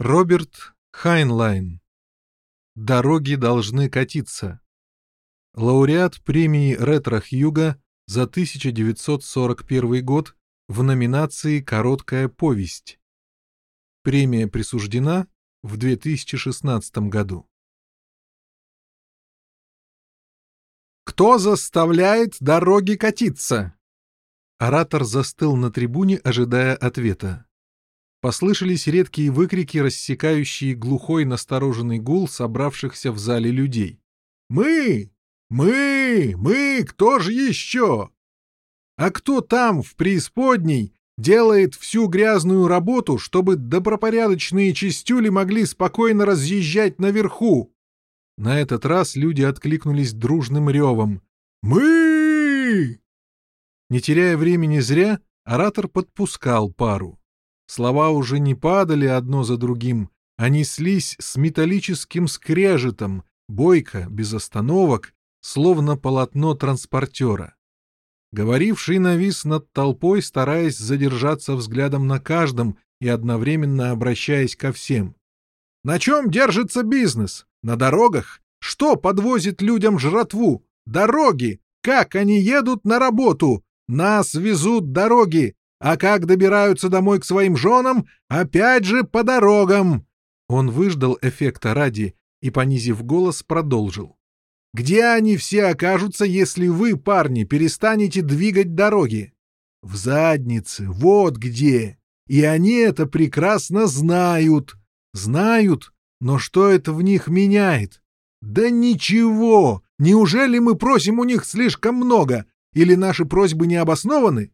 Роберт Хайнлайн. Дороги должны катиться. Лауреат премии Ретро Хьюга за 1941 год в номинации «Короткая повесть». Премия присуждена в 2016 году. Кто заставляет дороги катиться? Оратор застыл на трибуне, ожидая ответа. Послышались редкие выкрики, рассекающие глухой настороженный гул собравшихся в зале людей. «Мы! Мы! Мы! Кто же еще? А кто там, в преисподней, делает всю грязную работу, чтобы добропорядочные чистюли могли спокойно разъезжать наверху?» На этот раз люди откликнулись дружным ревом. «Мы!» Не теряя времени зря, оратор подпускал пару. Слова уже не падали одно за другим, они слись с металлическим скрежетом, бойко, без остановок, словно полотно транспортера. Говоривший навис над толпой, стараясь задержаться взглядом на каждом и одновременно обращаясь ко всем. «На чем держится бизнес? На дорогах? Что подвозит людям жратву? Дороги! Как они едут на работу? Нас везут дороги! А как добираются домой к своим женам? Опять же по дорогам!» Он выждал эффекта ради и, понизив голос, продолжил. «Где они все окажутся, если вы, парни, перестанете двигать дороги? В заднице, вот где. И они это прекрасно знают. Знают, но что это в них меняет? Да ничего! Неужели мы просим у них слишком много? Или наши просьбы не обоснованы?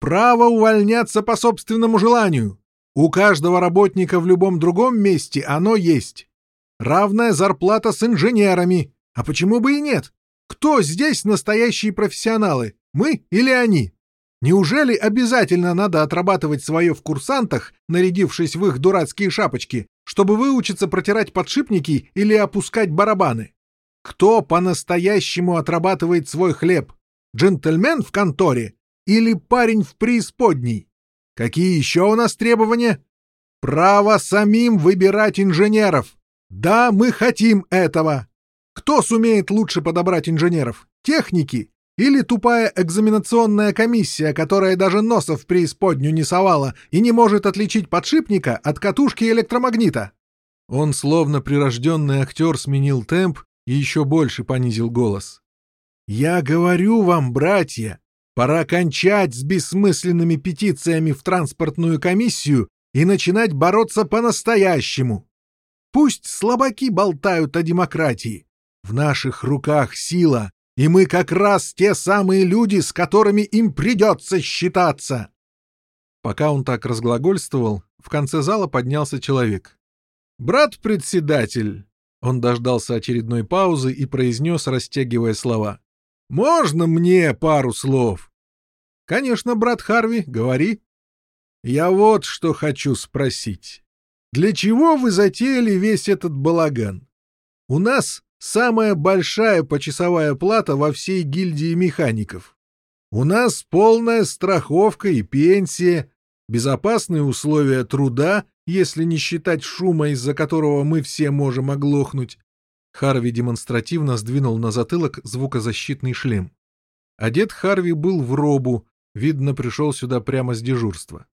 Право увольняться по собственному желанию. У каждого работника в любом другом месте оно есть. Равная зарплата с инженерами. А почему бы и нет? Кто здесь настоящие профессионалы? Мы или они? Неужели обязательно надо отрабатывать свое в курсантах, нарядившись в их дурацкие шапочки, чтобы выучиться протирать подшипники или опускать барабаны? Кто по-настоящему отрабатывает свой хлеб? Джентльмен в конторе или парень в преисподней? Какие еще у нас требования? Право самим выбирать инженеров. Да, мы хотим этого. Кто сумеет лучше подобрать инженеров? Техники? Или тупая экзаменационная комиссия, которая даже носа в преисподнюю не совала и не может отличить подшипника от катушки электромагнита? Он, словно прирожденный актер, сменил темп и еще больше понизил голос. «Я говорю вам, братья, Пора кончать с бессмысленными петициями в транспортную комиссию и начинать бороться по-настоящему. Пусть слабаки болтают о демократии. В наших руках сила, и мы как раз те самые люди, с которыми им придется считаться. Пока он так разглагольствовал, в конце зала поднялся человек. «Брат председатель!» Он дождался очередной паузы и произнес, растягивая слова. «Можно мне пару слов?» «Конечно, брат Харви, говори». «Я вот что хочу спросить. Для чего вы затеяли весь этот балаган? У нас самая большая почасовая плата во всей гильдии механиков. У нас полная страховка и пенсия, безопасные условия труда, если не считать шума, из-за которого мы все можем оглохнуть. Харви демонстративно сдвинул на затылок звукозащитный шлем. Одет Харви был в робу, Видно, пришел сюда прямо с дежурства.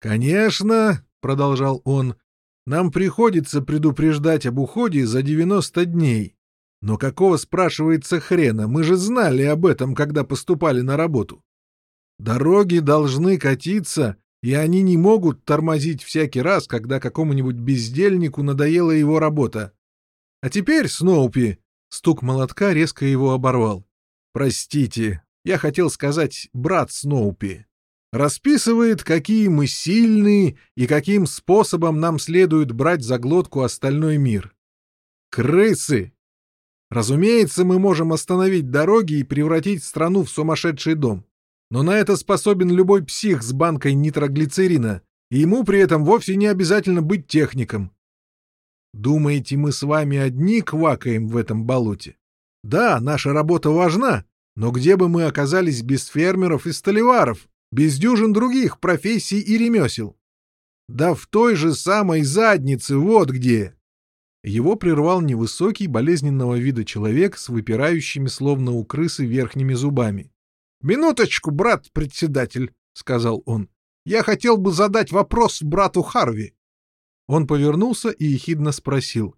«Конечно», — продолжал он, — «нам приходится предупреждать об уходе за 90 дней. Но какого, спрашивается, хрена? Мы же знали об этом, когда поступали на работу. Дороги должны катиться, и они не могут тормозить всякий раз, когда какому-нибудь бездельнику надоела его работа. А теперь, Сноупи, стук молотка резко его оборвал. Простите, я хотел сказать брат Сноупи, расписывает, какие мы сильные и каким способом нам следует брать за глотку остальной мир. Крысы! Разумеется, мы можем остановить дороги и превратить страну в сумасшедший дом. Но на это способен любой псих с банкой нитроглицерина, и ему при этом вовсе не обязательно быть техником. Думаете, мы с вами одни квакаем в этом болоте? Да, наша работа важна, но где бы мы оказались без фермеров и столеваров, без дюжин других профессий и ремесел? Да в той же самой заднице, вот где!» Его прервал невысокий, болезненного вида человек с выпирающими, словно у крысы, верхними зубами. «Минуточку, брат председатель», — сказал он. «Я хотел бы задать вопрос брату Харви». Он повернулся и ехидно спросил.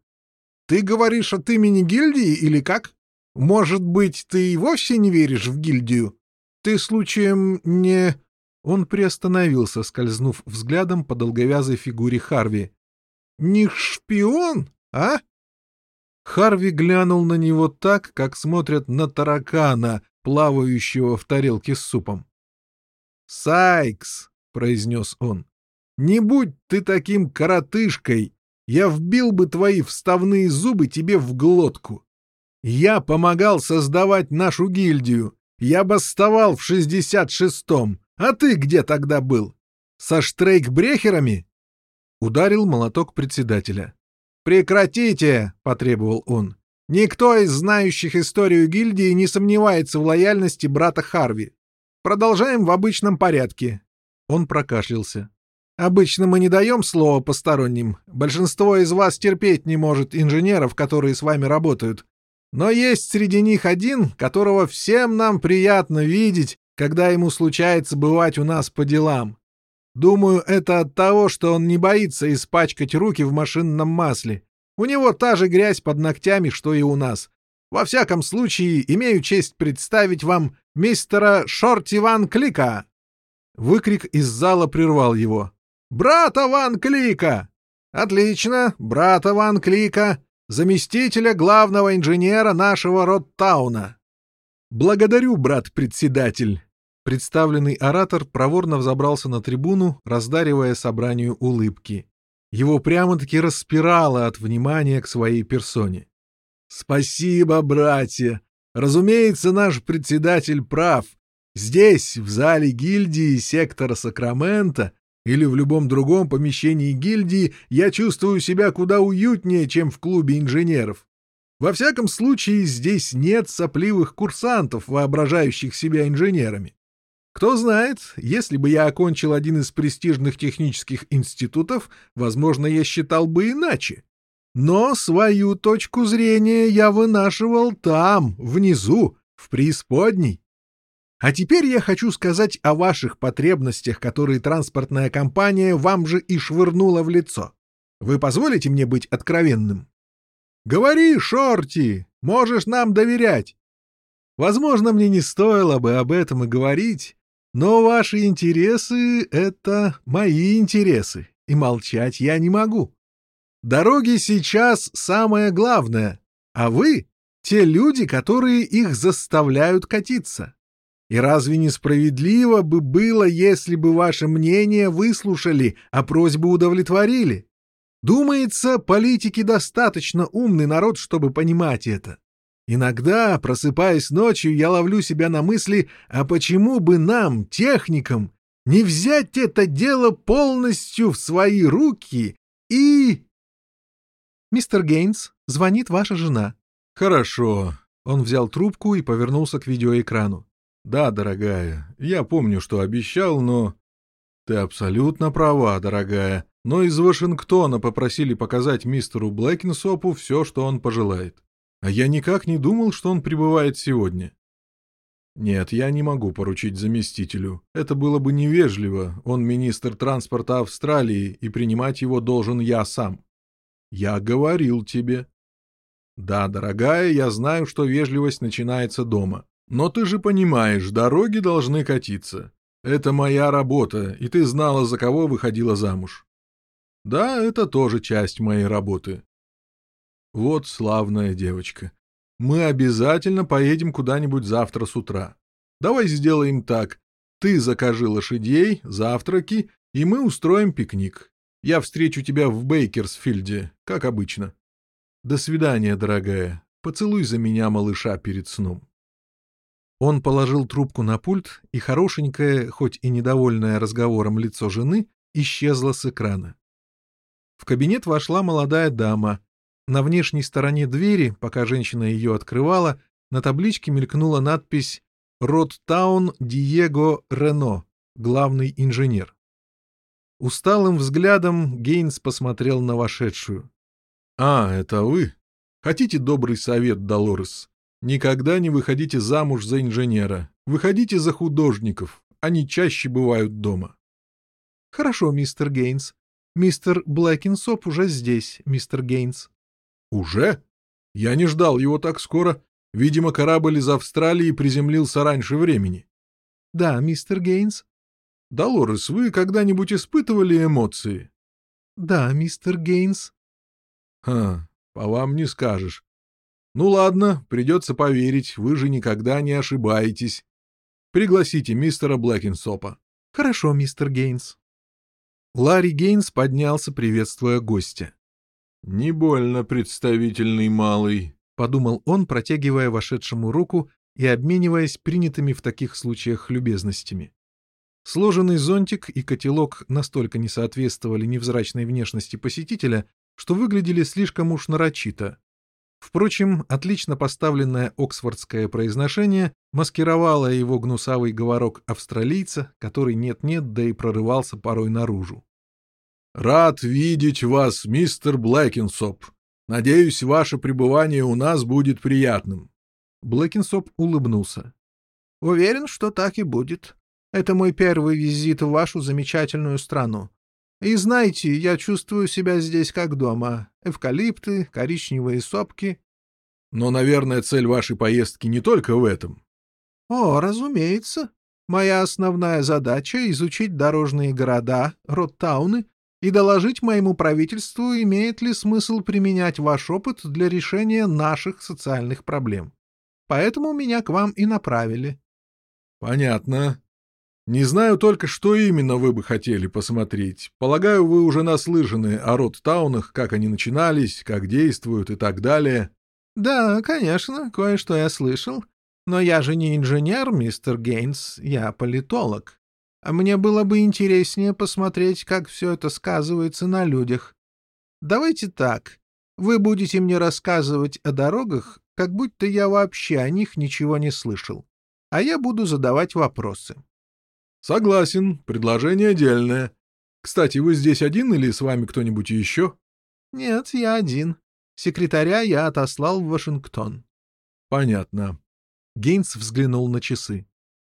«Ты говоришь от имени гильдии или как? Может быть, ты и вовсе не веришь в гильдию? Ты случаем не...» Он приостановился, скользнув взглядом по долговязой фигуре Харви. «Не шпион, а?» Харви глянул на него так, как смотрят на таракана, плавающего в тарелке с супом. «Сайкс!» — произнес он. «Не будь ты таким коротышкой, я вбил бы твои вставные зубы тебе в глотку. Я помогал создавать нашу гильдию, я бастовал в шестьдесят шестом, а ты где тогда был? Со штрейкбрехерами?» Ударил молоток председателя. «Прекратите!» — потребовал он. «Никто из знающих историю гильдии не сомневается в лояльности брата Харви. Продолжаем в обычном порядке». Он прокашлялся. «Обычно мы не даем слова посторонним. Большинство из вас терпеть не может инженеров, которые с вами работают. Но есть среди них один, которого всем нам приятно видеть, когда ему случается бывать у нас по делам. Думаю, это от того, что он не боится испачкать руки в машинном масле. У него та же грязь под ногтями, что и у нас. Во всяком случае, имею честь представить вам мистера Шорти Ван Клика!» Выкрик из зала прервал его. «Брата Ван Клика!» «Отлично, брата Ван Клика, заместителя главного инженера нашего Роттауна!» «Благодарю, брат-председатель!» Представленный оратор проворно взобрался на трибуну, раздаривая собранию улыбки. Его прямо-таки распирало от внимания к своей персоне. «Спасибо, братья! Разумеется, наш председатель прав. Здесь, в зале гильдии сектора Сакрамента или в любом другом помещении гильдии, я чувствую себя куда уютнее, чем в клубе инженеров. Во всяком случае, здесь нет сопливых курсантов, воображающих себя инженерами. Кто знает, если бы я окончил один из престижных технических институтов, возможно, я считал бы иначе. Но свою точку зрения я вынашивал там, внизу, в преисподней. А теперь я хочу сказать о ваших потребностях, которые транспортная компания вам же и швырнула в лицо. Вы позволите мне быть откровенным? Говори, Шорти, можешь нам доверять. Возможно, мне не стоило бы об этом и говорить, но ваши интересы — это мои интересы, и молчать я не могу. Дороги сейчас самое главное, а вы — те люди, которые их заставляют катиться. И разве несправедливо бы было, если бы ваше мнение выслушали, а просьбу удовлетворили? Думается, политики достаточно умный народ, чтобы понимать это. Иногда, просыпаясь ночью, я ловлю себя на мысли, а почему бы нам, техникам, не взять это дело полностью в свои руки и... «Мистер Гейнс, звонит ваша жена». «Хорошо». Он взял трубку и повернулся к видеоэкрану. «Да, дорогая, я помню, что обещал, но...» «Ты абсолютно права, дорогая, но из Вашингтона попросили показать мистеру Блэкинсопу все, что он пожелает. А я никак не думал, что он прибывает сегодня. Нет, я не могу поручить заместителю. Это было бы невежливо. Он министр транспорта Австралии, и принимать его должен я сам. Я говорил тебе. Да, дорогая, я знаю, что вежливость начинается дома. Но ты же понимаешь, дороги должны катиться. Это моя работа, и ты знала, за кого выходила замуж. Да, это тоже часть моей работы. Вот славная девочка. Мы обязательно поедем куда-нибудь завтра с утра. Давай сделаем так. Ты закажи лошадей, завтраки, и мы устроим пикник. Я встречу тебя в Бейкерсфилде, как обычно. До свидания, дорогая. Поцелуй за меня малыша перед сном. Он положил трубку на пульт, и хорошенькое, хоть и недовольное разговором лицо жены, исчезло с экрана. В кабинет вошла молодая дама, на внешней стороне двери, пока женщина ее открывала, на табличке мелькнула надпись «Роттаун Диего Рено, главный инженер». Усталым взглядом Гейнс посмотрел на вошедшую. «А, это вы? Хотите добрый совет, Долорес? Никогда не выходите замуж за инженера. Выходите за художников. Они чаще бывают дома». «Хорошо, мистер Гейнс. Мистер Блэкинсоп уже здесь, мистер Гейнс». «Уже? Я не ждал его так скоро. Видимо, корабль из Австралии приземлился раньше времени». «Да, мистер Гейнс». «Долорес, вы когда-нибудь испытывали эмоции?» «Да, мистер Гейнс». «Ха, по вам не скажешь. Ну ладно, придется поверить, вы же никогда не ошибаетесь. Пригласите мистера Блэкинсопа». «Хорошо, мистер Гейнс». Ларри Гейнс поднялся, приветствуя гостя. «Не больно представительный малый», — подумал он, протягивая вошедшему руку и обмениваясь принятыми в таких случаях любезностями. Сложенный зонтик и котелок настолько не соответствовали невзрачной внешности посетителя, что выглядели слишком уж нарочито. Впрочем, отлично поставленное оксфордское произношение маскировало его гнусавый говорок австралийца, который нет-нет, да и прорывался порой наружу. «Рад видеть вас, мистер Блэкинсоп. Надеюсь, ваше пребывание у нас будет приятным». Блэкинсоп улыбнулся. «Уверен, что так и будет. Это мой первый визит в вашу замечательную страну. И знаете, я чувствую себя здесь как дома. Эвкалипты, коричневые сопки. Но, наверное, цель вашей поездки не только в этом. О, разумеется. Моя основная задача — изучить дорожные города, Роттауны, и доложить моему правительству, имеет ли смысл применять ваш опыт для решения наших социальных проблем. Поэтому меня к вам и направили. — Понятно. Не знаю только, что именно вы бы хотели посмотреть. Полагаю, вы уже наслышаны о Роттаунах, как они начинались, как действуют и так далее. Да, конечно, кое-что я слышал. Но я же не инженер, мистер Гейнс, я политолог. А мне было бы интереснее посмотреть, как все это сказывается на людях. Давайте так. Вы будете мне рассказывать о дорогах, как будто я вообще о них ничего не слышал. А я буду задавать вопросы. Согласен, предложение дельное. Кстати, вы здесь один или с вами кто-нибудь еще? Нет, я один. Секретаря я отослал в Вашингтон. Понятно. Гейнс взглянул на часы.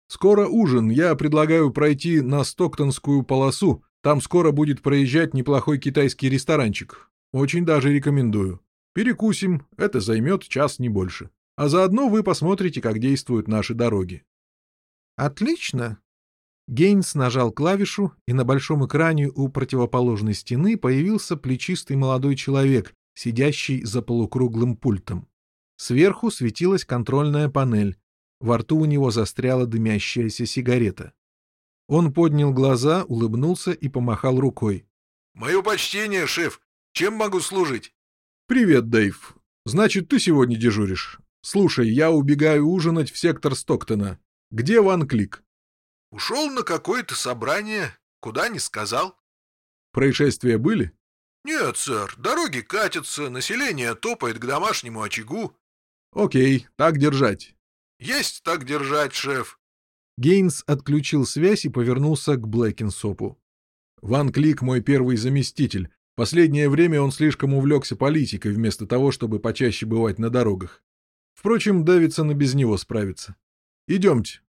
Скоро ужин, я предлагаю пройти на Стоктонскую полосу. Там скоро будет проезжать неплохой китайский ресторанчик. Очень даже рекомендую. Перекусим, это займет час не больше. А заодно вы посмотрите, как действуют наши дороги. Отлично, Гейнс нажал клавишу, и на большом экране у противоположной стены появился плечистый молодой человек, сидящий за полукруглым пультом. Сверху светилась контрольная панель. Во рту у него застряла дымящаяся сигарета. Он поднял глаза, улыбнулся и помахал рукой. — Мое почтение, шеф. Чем могу служить? — Привет, Дэйв. Значит, ты сегодня дежуришь. Слушай, я убегаю ужинать в сектор Стоктона. Где Ван Клик? Ушел на какое-то собрание, куда не сказал. Происшествия были? Нет, сэр, дороги катятся, население топает к домашнему очагу. Окей, так держать. Есть так держать, шеф. Гейнс отключил связь и повернулся к Блэкинсопу. Ван Клик мой первый заместитель. Последнее время он слишком увлекся политикой, вместо того, чтобы почаще бывать на дорогах. Впрочем, Дэвидсон и без него справится. Идемте,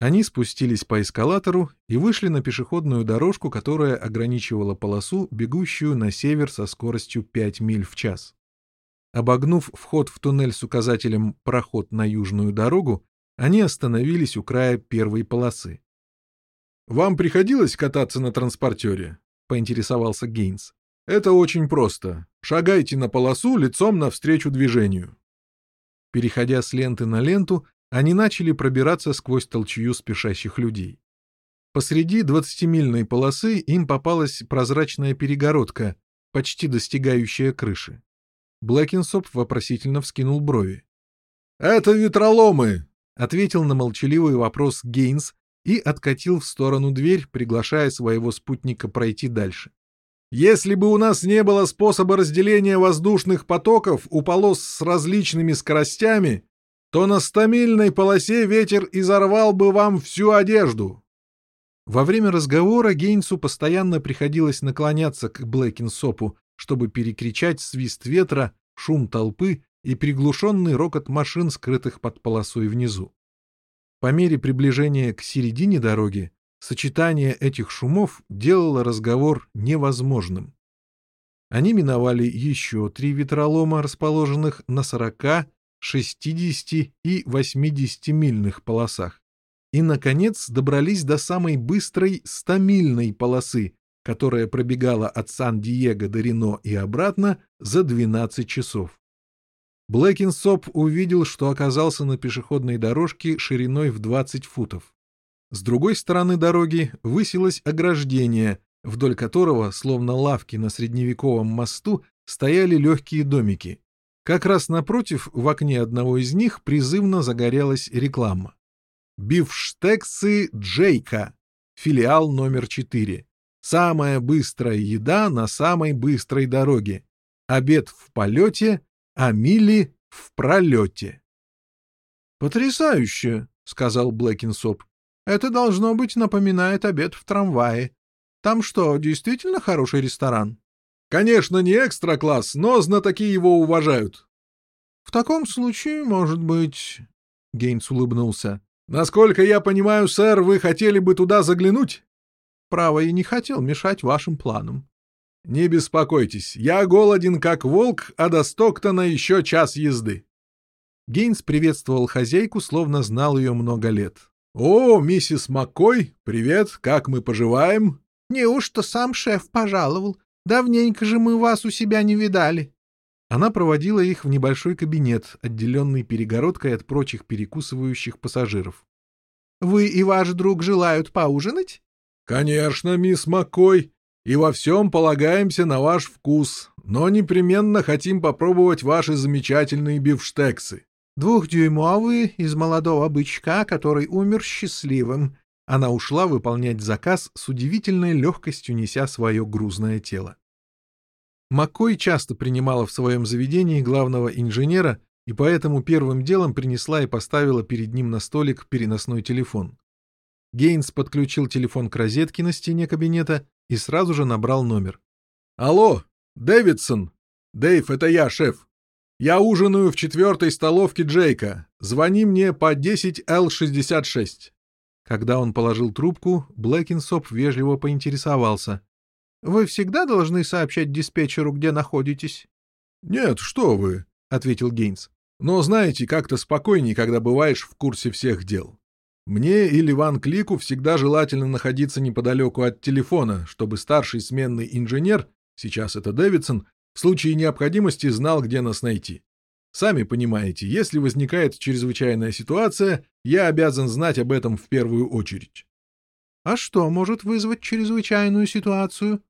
они спустились по эскалатору и вышли на пешеходную дорожку, которая ограничивала полосу, бегущую на север со скоростью 5 миль в час. Обогнув вход в туннель с указателем «Проход на южную дорогу», они остановились у края первой полосы. «Вам приходилось кататься на транспортере?» — поинтересовался Гейнс. «Это очень просто. Шагайте на полосу лицом навстречу движению». Переходя с ленты на ленту, они начали пробираться сквозь толчью спешащих людей. Посреди двадцатимильной полосы им попалась прозрачная перегородка, почти достигающая крыши. Блэкинсоп вопросительно вскинул брови. «Это ветроломы!» — ответил на молчаливый вопрос Гейнс и откатил в сторону дверь, приглашая своего спутника пройти дальше. «Если бы у нас не было способа разделения воздушных потоков у полос с различными скоростями, то на стамильной полосе ветер изорвал бы вам всю одежду. Во время разговора Гейнсу постоянно приходилось наклоняться к Блэкинсопу, чтобы перекричать свист ветра, шум толпы и приглушенный рокот машин, скрытых под полосой внизу. По мере приближения к середине дороги сочетание этих шумов делало разговор невозможным. Они миновали еще три ветролома, расположенных на 40, 60 и 80 мильных полосах и, наконец, добрались до самой быстрой стамильной полосы, которая пробегала от Сан-Диего до Рено и обратно за 12 часов. Блэкинсоп увидел, что оказался на пешеходной дорожке шириной в 20 футов. С другой стороны дороги высилось ограждение, вдоль которого, словно лавки на средневековом мосту, стояли легкие домики. Как раз напротив, в окне одного из них призывно загорелась реклама. Бифштексы Джейка. Филиал номер 4. Самая быстрая еда на самой быстрой дороге. Обед в полете, а мили в пролете. «Потрясающе!» — сказал Блэкинсоп. «Это, должно быть, напоминает обед в трамвае. Там что, действительно хороший ресторан?» «Конечно, не экстра-класс, но знатоки его уважают». «В таком случае, может быть...» — Гейнс улыбнулся. Насколько я понимаю, сэр, вы хотели бы туда заглянуть? Право, я не хотел мешать вашим планам. Не беспокойтесь, я голоден как волк, а до Стоктона еще час езды. Гейнс приветствовал хозяйку, словно знал ее много лет. «О, миссис Маккой, привет, как мы поживаем?» «Неужто сам шеф пожаловал? Давненько же мы вас у себя не видали». Она проводила их в небольшой кабинет, отделенный перегородкой от прочих перекусывающих пассажиров. «Вы и ваш друг желают поужинать?» «Конечно, мисс Маккой, и во всем полагаемся на ваш вкус, но непременно хотим попробовать ваши замечательные бифштексы». «Двухдюймовые из молодого бычка, который умер счастливым». Она ушла выполнять заказ с удивительной легкостью, неся свое грузное тело. Маккой часто принимала в своем заведении главного инженера и поэтому первым делом принесла и поставила перед ним на столик переносной телефон. Гейнс подключил телефон к розетке на стене кабинета и сразу же набрал номер. «Алло, Дэвидсон! Дэйв, это я, шеф. Я ужинаю в четвертой столовке Джейка. Звони мне по 10Л66». Когда он положил трубку, Блэкинсоп вежливо поинтересовался. Вы всегда должны сообщать диспетчеру, где находитесь? — Нет, что вы, — ответил Гейнс. — Но знаете, как-то спокойнее, когда бываешь в курсе всех дел. Мне или Ван Клику всегда желательно находиться неподалеку от телефона, чтобы старший сменный инженер, сейчас это Дэвидсон, в случае необходимости знал, где нас найти. Сами понимаете, если возникает чрезвычайная ситуация, я обязан знать об этом в первую очередь. — А что может вызвать чрезвычайную ситуацию?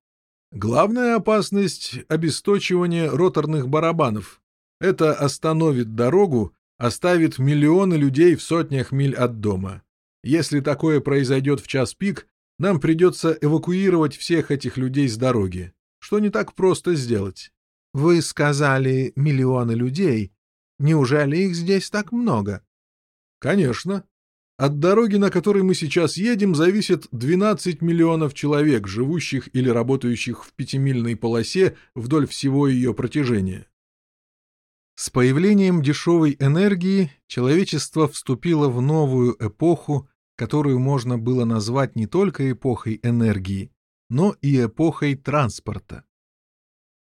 Главная опасность — обесточивание роторных барабанов. Это остановит дорогу, оставит миллионы людей в сотнях миль от дома. Если такое произойдет в час пик, нам придется эвакуировать всех этих людей с дороги, что не так просто сделать. Вы сказали «миллионы людей». Неужели их здесь так много? Конечно. От дороги, на которой мы сейчас едем, зависит 12 миллионов человек, живущих или работающих в пятимильной полосе вдоль всего ее протяжения. С появлением дешевой энергии человечество вступило в новую эпоху, которую можно было назвать не только эпохой энергии, но и эпохой транспорта.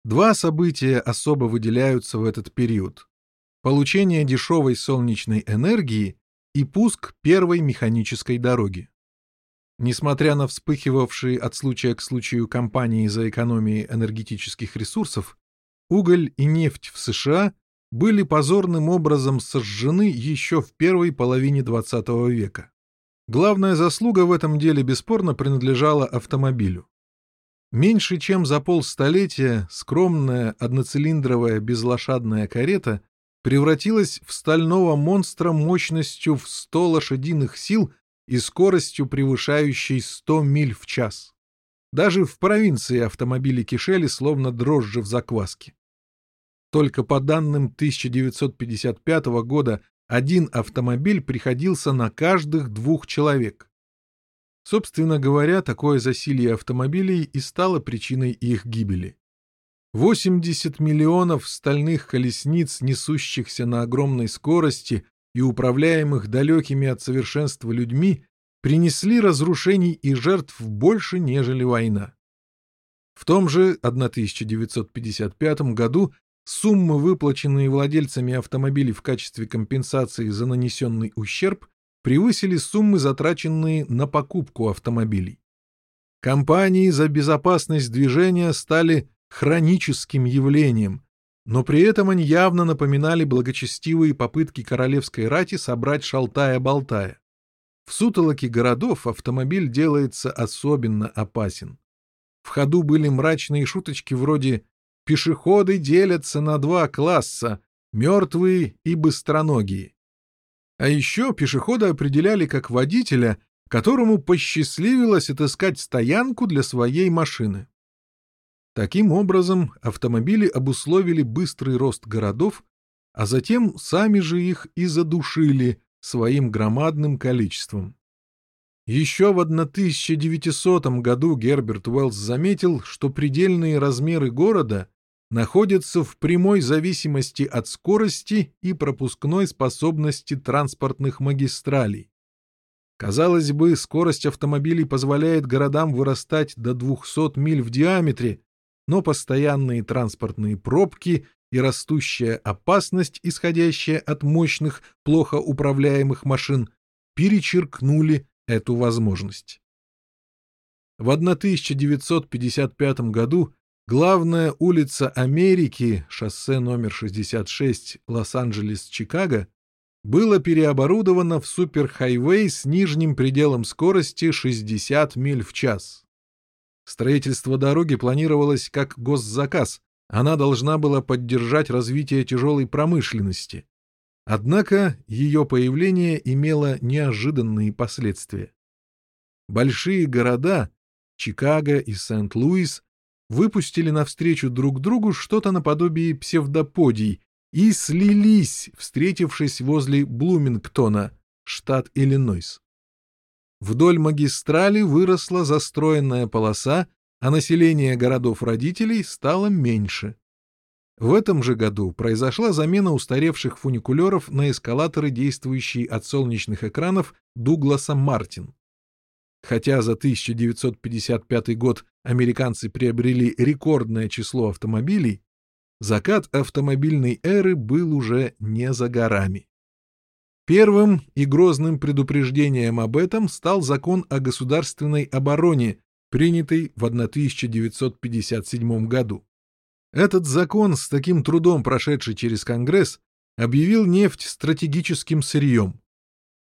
Два события особо выделяются в этот период. Получение дешевой солнечной энергии и пуск первой механической дороги. Несмотря на вспыхивавшие от случая к случаю кампании за экономией энергетических ресурсов, уголь и нефть в США были позорным образом сожжены еще в первой половине XX века. Главная заслуга в этом деле бесспорно принадлежала автомобилю. Меньше чем за полстолетия скромная одноцилиндровая безлошадная карета превратилась в стального монстра мощностью в 100 лошадиных сил и скоростью, превышающей 100 миль в час. Даже в провинции автомобили кишели, словно дрожжи в закваске. Только по данным 1955 года один автомобиль приходился на каждых двух человек. Собственно говоря, такое засилье автомобилей и стало причиной их гибели. 80 миллионов стальных колесниц, несущихся на огромной скорости и управляемых далекими от совершенства людьми, принесли разрушений и жертв больше, нежели война. В том же 1955 году суммы, выплаченные владельцами автомобилей в качестве компенсации за нанесенный ущерб, превысили суммы, затраченные на покупку автомобилей. Компании за безопасность движения стали хроническим явлением, но при этом они явно напоминали благочестивые попытки королевской рати собрать шалтая-болтая. В сутолоке городов автомобиль делается особенно опасен. В ходу были мрачные шуточки вроде «пешеходы делятся на два класса — мертвые и быстроногие». А еще пешехода определяли как водителя, которому посчастливилось отыскать стоянку для своей машины. Таким образом, автомобили обусловили быстрый рост городов, а затем сами же их и задушили своим громадным количеством. Еще в 1900 году Герберт Уэллс заметил, что предельные размеры города находятся в прямой зависимости от скорости и пропускной способности транспортных магистралей. Казалось бы, скорость автомобилей позволяет городам вырастать до 200 миль в диаметре, но постоянные транспортные пробки и растущая опасность, исходящая от мощных, плохо управляемых машин, перечеркнули эту возможность. В 1955 году Главная улица Америки, шоссе номер 66, Лос-Анджелес-Чикаго, было переоборудовано в суперхайвей с нижним пределом скорости 60 миль в час. Строительство дороги планировалось как госзаказ, она должна была поддержать развитие тяжелой промышленности. Однако ее появление имело неожиданные последствия. Большие города, Чикаго и Сент-Луис, выпустили навстречу друг другу что-то наподобие псевдоподий и слились, встретившись возле Блумингтона, штат Иллинойс. Вдоль магистрали выросла застроенная полоса, а население городов-родителей стало меньше. В этом же году произошла замена устаревших фуникулеров на эскалаторы, действующие от солнечных экранов Дугласа Мартин. Хотя за 1955 год американцы приобрели рекордное число автомобилей, закат автомобильной эры был уже не за горами. Первым и грозным предупреждением об этом стал закон о государственной обороне, принятый в 1957 году. Этот закон, с таким трудом прошедший через Конгресс, объявил нефть стратегическим сырьем.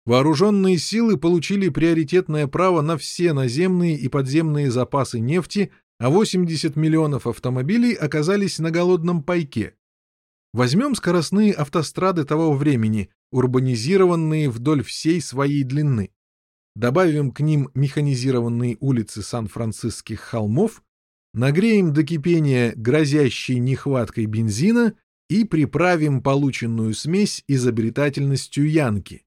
Вооруженные силы получили приоритетное право на все наземные и подземные запасы нефти, а 80 миллионов автомобилей оказались на голодном пайке. Возьмем скоростные автострады того времени, урбанизированные вдоль всей своей длины. Добавим к ним механизированные улицы Сан-Франциских холмов, нагреем до кипения грозящей нехваткой бензина и приправим полученную смесь изобретательностью Янки.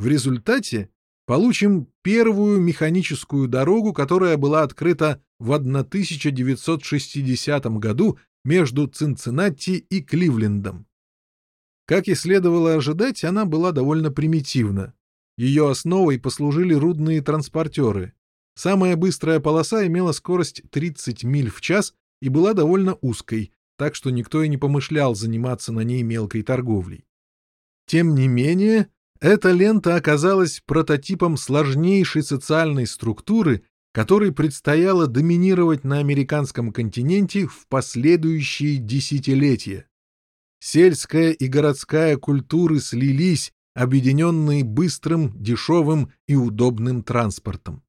В результате получим первую механическую дорогу, которая была открыта в 1960 году между Цинциннати и Кливлендом. Как и следовало ожидать, она была довольно примитивна. Ее основой послужили рудные транспортеры. Самая быстрая полоса имела скорость 30 миль в час и была довольно узкой, так что никто и не помышлял заниматься на ней мелкой торговлей. Тем не менее, эта лента оказалась прототипом сложнейшей социальной структуры, которой предстояло доминировать на американском континенте в последующие десятилетия. Сельская и городская культуры слились, объединенные быстрым, дешевым и удобным транспортом.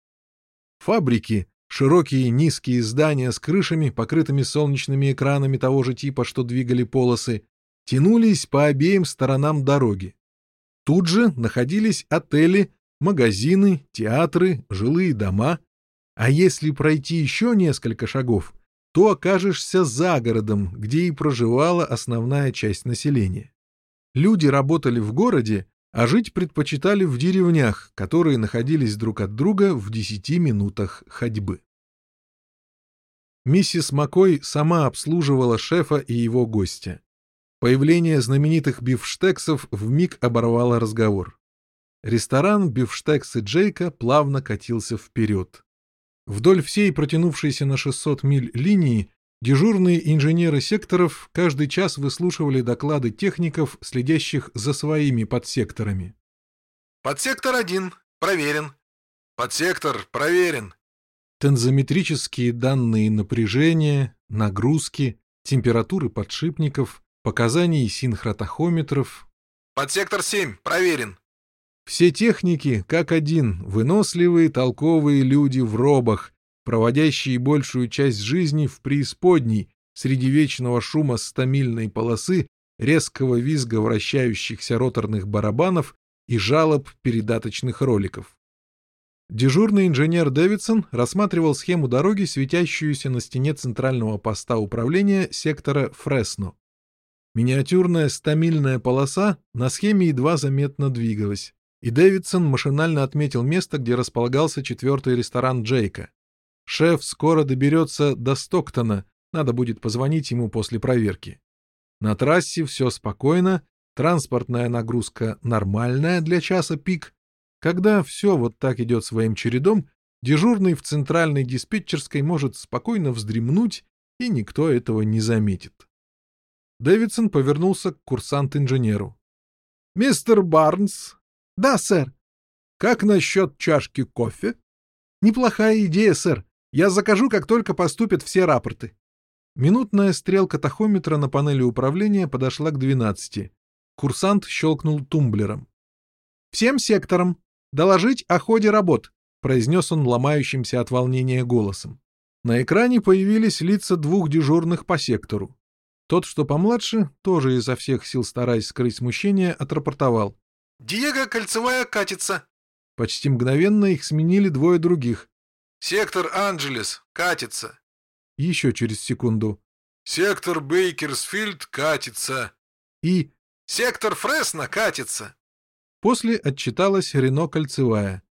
Фабрики, широкие низкие здания с крышами, покрытыми солнечными экранами того же типа, что двигали полосы, тянулись по обеим сторонам дороги. Тут же находились отели, магазины, театры, жилые дома. А если пройти еще несколько шагов, то окажешься за городом, где и проживала основная часть населения. Люди работали в городе, а жить предпочитали в деревнях, которые находились друг от друга в десяти минутах ходьбы. Миссис Макой сама обслуживала шефа и его гостя. Появление знаменитых бифштексов вмиг оборвало разговор. Ресторан «Бифштексы Джейка» плавно катился вперед. Вдоль всей протянувшейся на 600 миль линии дежурные инженеры секторов каждый час выслушивали доклады техников, следящих за своими подсекторами. «Подсектор один. Проверен. Подсектор проверен». Тензометрические данные напряжения, нагрузки, температуры подшипников, показаний синхротахометров. «Подсектор 7. Проверен. Все техники, как один, выносливые, толковые люди в робах, проводящие большую часть жизни в преисподней, среди вечного шума стамильной полосы, резкого визга вращающихся роторных барабанов и жалоб передаточных роликов. Дежурный инженер Дэвидсон рассматривал схему дороги, светящуюся на стене центрального поста управления сектора Фресно. Миниатюрная стамильная полоса на схеме едва заметно двигалась и Дэвидсон машинально отметил место, где располагался четвертый ресторан Джейка. Шеф скоро доберется до Стоктона, надо будет позвонить ему после проверки. На трассе все спокойно, транспортная нагрузка нормальная для часа пик. Когда все вот так идет своим чередом, дежурный в центральной диспетчерской может спокойно вздремнуть, и никто этого не заметит. Дэвидсон повернулся к курсант-инженеру. «Мистер Барнс, «Да, сэр». «Как насчет чашки кофе?» «Неплохая идея, сэр. Я закажу, как только поступят все рапорты». Минутная стрелка тахометра на панели управления подошла к 12. Курсант щелкнул тумблером. «Всем секторам доложить о ходе работ», — произнес он ломающимся от волнения голосом. На экране появились лица двух дежурных по сектору. Тот, что помладше, тоже изо всех сил стараясь скрыть смущение, отрапортовал. Диего кольцевая катится. Почти мгновенно их сменили двое других. Сектор Анджелес катится. Еще через секунду. Сектор Бейкерсфилд катится. И... Сектор Фресно катится. После отчиталась Рено кольцевая.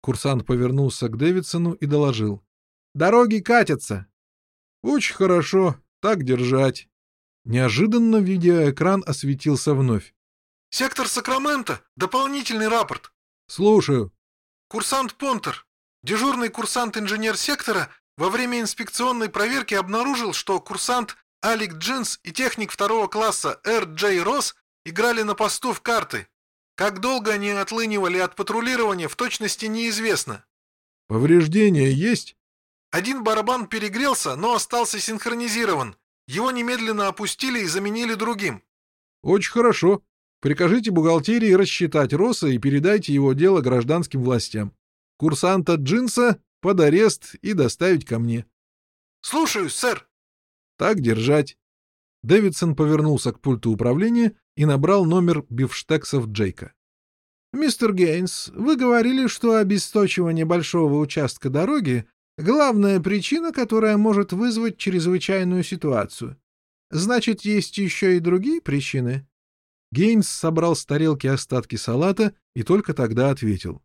Курсант повернулся к Дэвидсону и доложил. «Дороги катятся!» «Очень хорошо. Так держать». Неожиданно видеоэкран осветился вновь. Сектор Сакраменто. Дополнительный рапорт. Слушаю. Курсант Понтер. Дежурный курсант-инженер сектора во время инспекционной проверки обнаружил, что курсант Алик Джинс и техник второго класса Р. Джей Росс играли на посту в карты. Как долго они отлынивали от патрулирования, в точности неизвестно. Повреждения есть? Один барабан перегрелся, но остался синхронизирован. Его немедленно опустили и заменили другим. Очень хорошо. Прикажите бухгалтерии рассчитать Росса и передайте его дело гражданским властям. Курсанта Джинса под арест и доставить ко мне. — Слушаюсь, сэр. — Так держать. Дэвидсон повернулся к пульту управления и набрал номер бифштексов Джейка. «Мистер Гейнс, вы говорили, что обесточивание большого участка дороги — главная причина, которая может вызвать чрезвычайную ситуацию. Значит, есть еще и другие причины?» Гейнс собрал с тарелки остатки салата и только тогда ответил.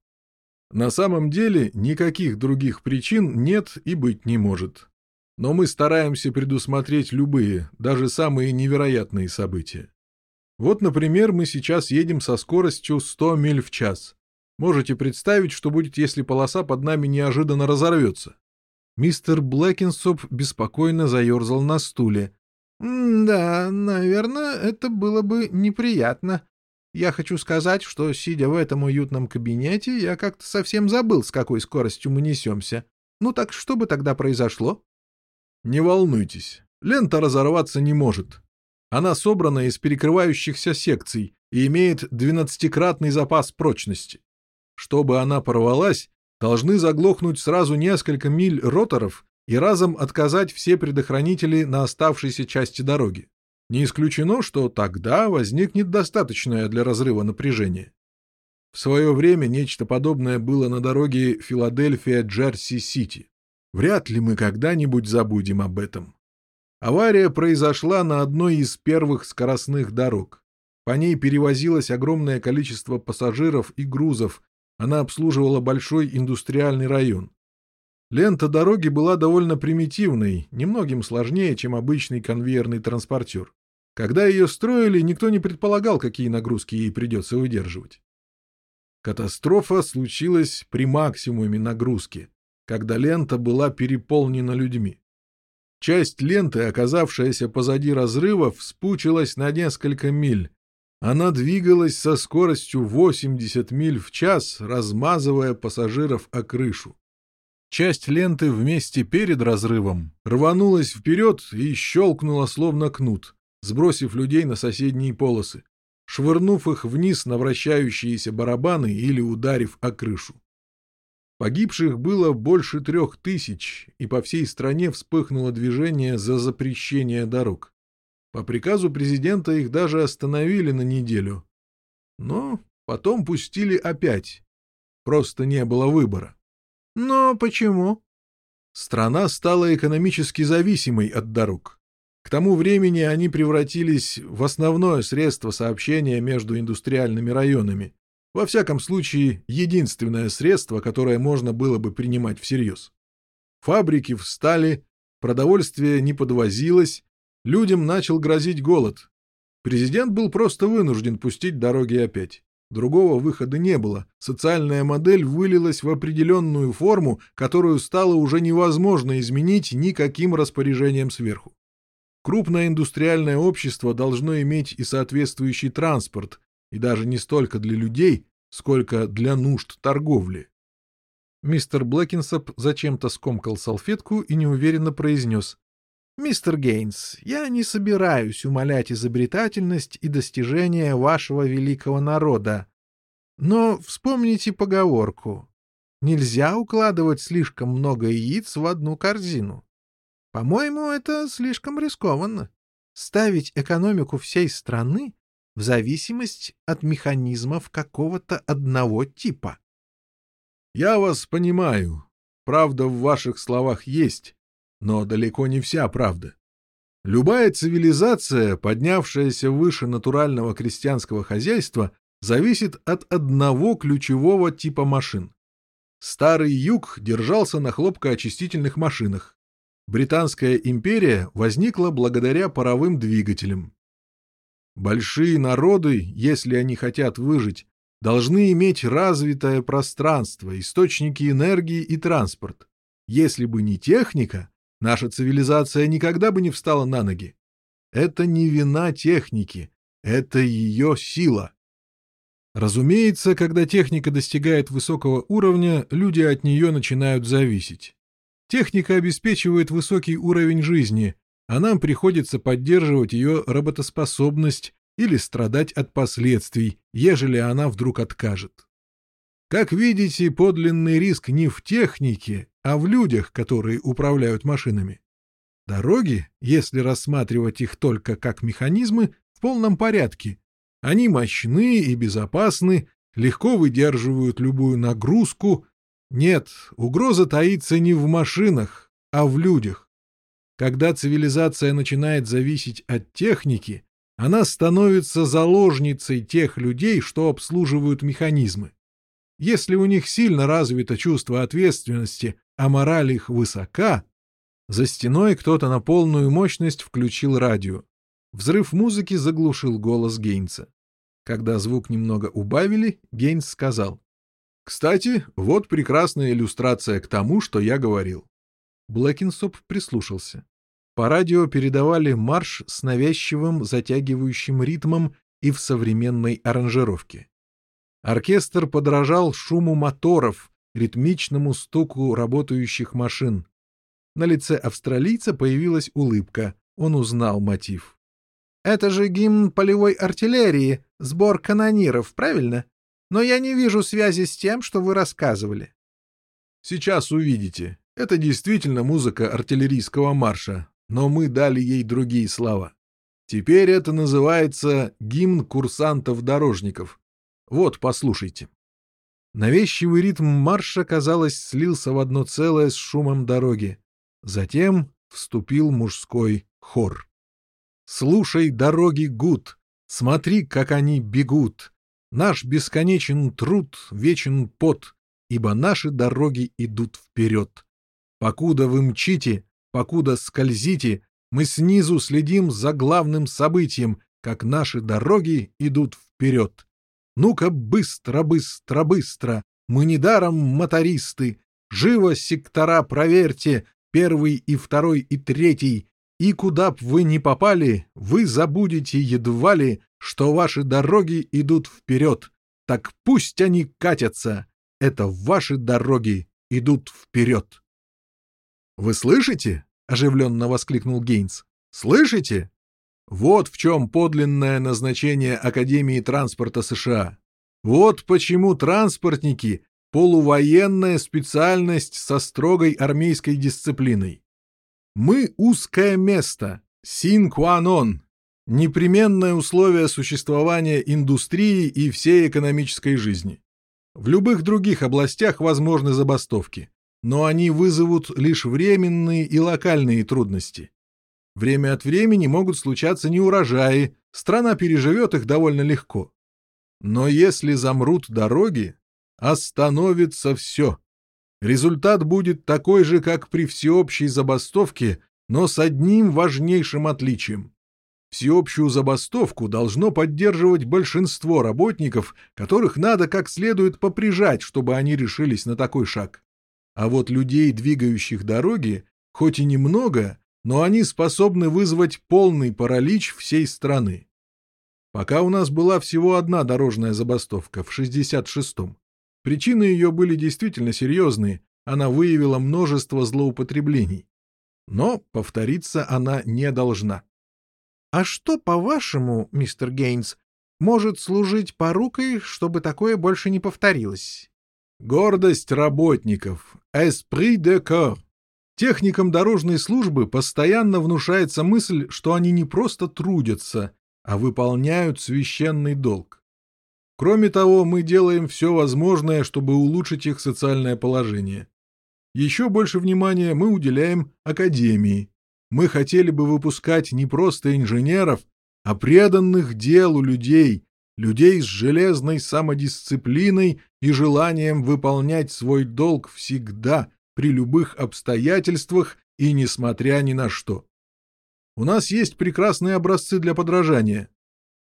На самом деле никаких других причин нет и быть не может. Но мы стараемся предусмотреть любые, даже самые невероятные события. Вот, например, мы сейчас едем со скоростью 100 миль в час. Можете представить, что будет, если полоса под нами неожиданно разорвется. Мистер Блэкинсоп беспокойно заерзал на стуле, «Да, наверное, это было бы неприятно. Я хочу сказать, что, сидя в этом уютном кабинете, я как-то совсем забыл, с какой скоростью мы несемся. Ну так что бы тогда произошло?» «Не волнуйтесь, лента разорваться не может. Она собрана из перекрывающихся секций и имеет двенадцатикратный запас прочности. Чтобы она порвалась, должны заглохнуть сразу несколько миль роторов и разом отказать все предохранители на оставшейся части дороги. Не исключено, что тогда возникнет достаточное для разрыва напряжение. В свое время нечто подобное было на дороге Филадельфия-Джерси-Сити. Вряд ли мы когда-нибудь забудем об этом. Авария произошла на одной из первых скоростных дорог. По ней перевозилось огромное количество пассажиров и грузов, она обслуживала большой индустриальный район. Лента дороги была довольно примитивной, немногим сложнее, чем обычный конвейерный транспортер. Когда ее строили, никто не предполагал, какие нагрузки ей придется выдерживать. Катастрофа случилась при максимуме нагрузки, когда лента была переполнена людьми. Часть ленты, оказавшаяся позади разрыва, вспучилась на несколько миль. Она двигалась со скоростью 80 миль в час, размазывая пассажиров о крышу. Часть ленты вместе перед разрывом рванулась вперед и щелкнула словно кнут, сбросив людей на соседние полосы, швырнув их вниз на вращающиеся барабаны или ударив о крышу. Погибших было больше трех тысяч, и по всей стране вспыхнуло движение за запрещение дорог. По приказу президента их даже остановили на неделю. Но потом пустили опять. Просто не было выбора. Но почему? Страна стала экономически зависимой от дорог. К тому времени они превратились в основное средство сообщения между индустриальными районами. Во всяком случае, единственное средство, которое можно было бы принимать всерьез. Фабрики встали, продовольствие не подвозилось, людям начал грозить голод. Президент был просто вынужден пустить дороги опять. Другого выхода не было. Социальная модель вылилась в определенную форму, которую стало уже невозможно изменить никаким распоряжением сверху. Крупное индустриальное общество должно иметь и соответствующий транспорт, и даже не столько для людей, сколько для нужд торговли. Мистер Блэкинсоп зачем-то скомкал салфетку и неуверенно произнес. «Мистер Гейнс, я не собираюсь умолять изобретательность и достижения вашего великого народа. Но вспомните поговорку. Нельзя укладывать слишком много яиц в одну корзину. По-моему, это слишком рискованно. Ставить экономику всей страны в зависимость от механизмов какого-то одного типа. Я вас понимаю. Правда в ваших словах есть, но далеко не вся правда. Любая цивилизация, поднявшаяся выше натурального крестьянского хозяйства, зависит от одного ключевого типа машин. Старый юг держался на хлопкоочистительных машинах. Британская империя возникла благодаря паровым двигателям. Большие народы, если они хотят выжить, должны иметь развитое пространство, источники энергии и транспорт. Если бы не техника, Наша цивилизация никогда бы не встала на ноги. Это не вина техники, это ее сила. Разумеется, когда техника достигает высокого уровня, люди от нее начинают зависеть. Техника обеспечивает высокий уровень жизни, а нам приходится поддерживать ее работоспособность или страдать от последствий, ежели она вдруг откажет. Как видите, подлинный риск не в технике, а в людях, которые управляют машинами. Дороги, если рассматривать их только как механизмы, в полном порядке. Они мощны и безопасны, легко выдерживают любую нагрузку. Нет, угроза таится не в машинах, а в людях. Когда цивилизация начинает зависеть от техники, она становится заложницей тех людей, что обслуживают механизмы. Если у них сильно развито чувство ответственности, а мораль их высока, за стеной кто-то на полную мощность включил радио. Взрыв музыки заглушил голос Гейнса. Когда звук немного убавили, Гейнс сказал. «Кстати, вот прекрасная иллюстрация к тому, что я говорил». Блэкинсоп прислушался. По радио передавали марш с навязчивым затягивающим ритмом и в современной аранжировке. Оркестр подражал шуму моторов, ритмичному стуку работающих машин. На лице австралийца появилась улыбка. Он узнал мотив. «Это же гимн полевой артиллерии, сбор канониров, правильно? Но я не вижу связи с тем, что вы рассказывали». «Сейчас увидите. Это действительно музыка артиллерийского марша, но мы дали ей другие слова. Теперь это называется гимн курсантов-дорожников. Вот, послушайте». Навещивый ритм марша, казалось, слился в одно целое с шумом дороги. Затем вступил мужской хор. «Слушай, дороги, гуд! Смотри, как они бегут. Наш бесконечен труд, вечен пот, ибо наши дороги идут вперед. Покуда вы мчите, покуда скользите, мы снизу следим за главным событием, как наши дороги идут вперед. Ну-ка быстро, быстро, быстро, мы недаром мотористы. Живо сектора проверьте, первый и второй и третий, и куда б вы ни попали, вы забудете едва ли, что ваши дороги идут вперед. Так пусть они катятся, это ваши дороги идут вперед. «Вы слышите?» — оживленно воскликнул Гейнс. «Слышите? Вот в чем подлинное назначение Академии транспорта США. Вот почему транспортники — полувоенная специальность со строгой армейской дисциплиной. Мы — узкое место, син-куанон, непременное условие существования индустрии и всей экономической жизни. В любых других областях возможны забастовки, но они вызовут лишь временные и локальные трудности. Время от времени могут случаться неурожаи, страна переживет их довольно легко. Но если замрут дороги, остановится все. Результат будет такой же, как при всеобщей забастовке, но с одним важнейшим отличием. Всеобщую забастовку должно поддерживать большинство работников, которых надо как следует поприжать, чтобы они решились на такой шаг. А вот людей, двигающих дороги, хоть и немного, но они способны вызвать полный паралич всей страны. Пока у нас была всего одна дорожная забастовка в 66-м. Причины ее были действительно серьезные, она выявила множество злоупотреблений. Но повториться она не должна. А что, по-вашему, мистер Гейнс, может служить порукой, чтобы такое больше не повторилось? Гордость работников. Esprit de corps. Техникам дорожной службы постоянно внушается мысль, что они не просто трудятся, а выполняют священный долг. Кроме того, мы делаем все возможное, чтобы улучшить их социальное положение. Еще больше внимания мы уделяем академии, мы хотели бы выпускать не просто инженеров, а преданных делу людей, людей с железной самодисциплиной и желанием выполнять свой долг всегда, при любых обстоятельствах и несмотря ни на что. У нас есть прекрасные образцы для подражания.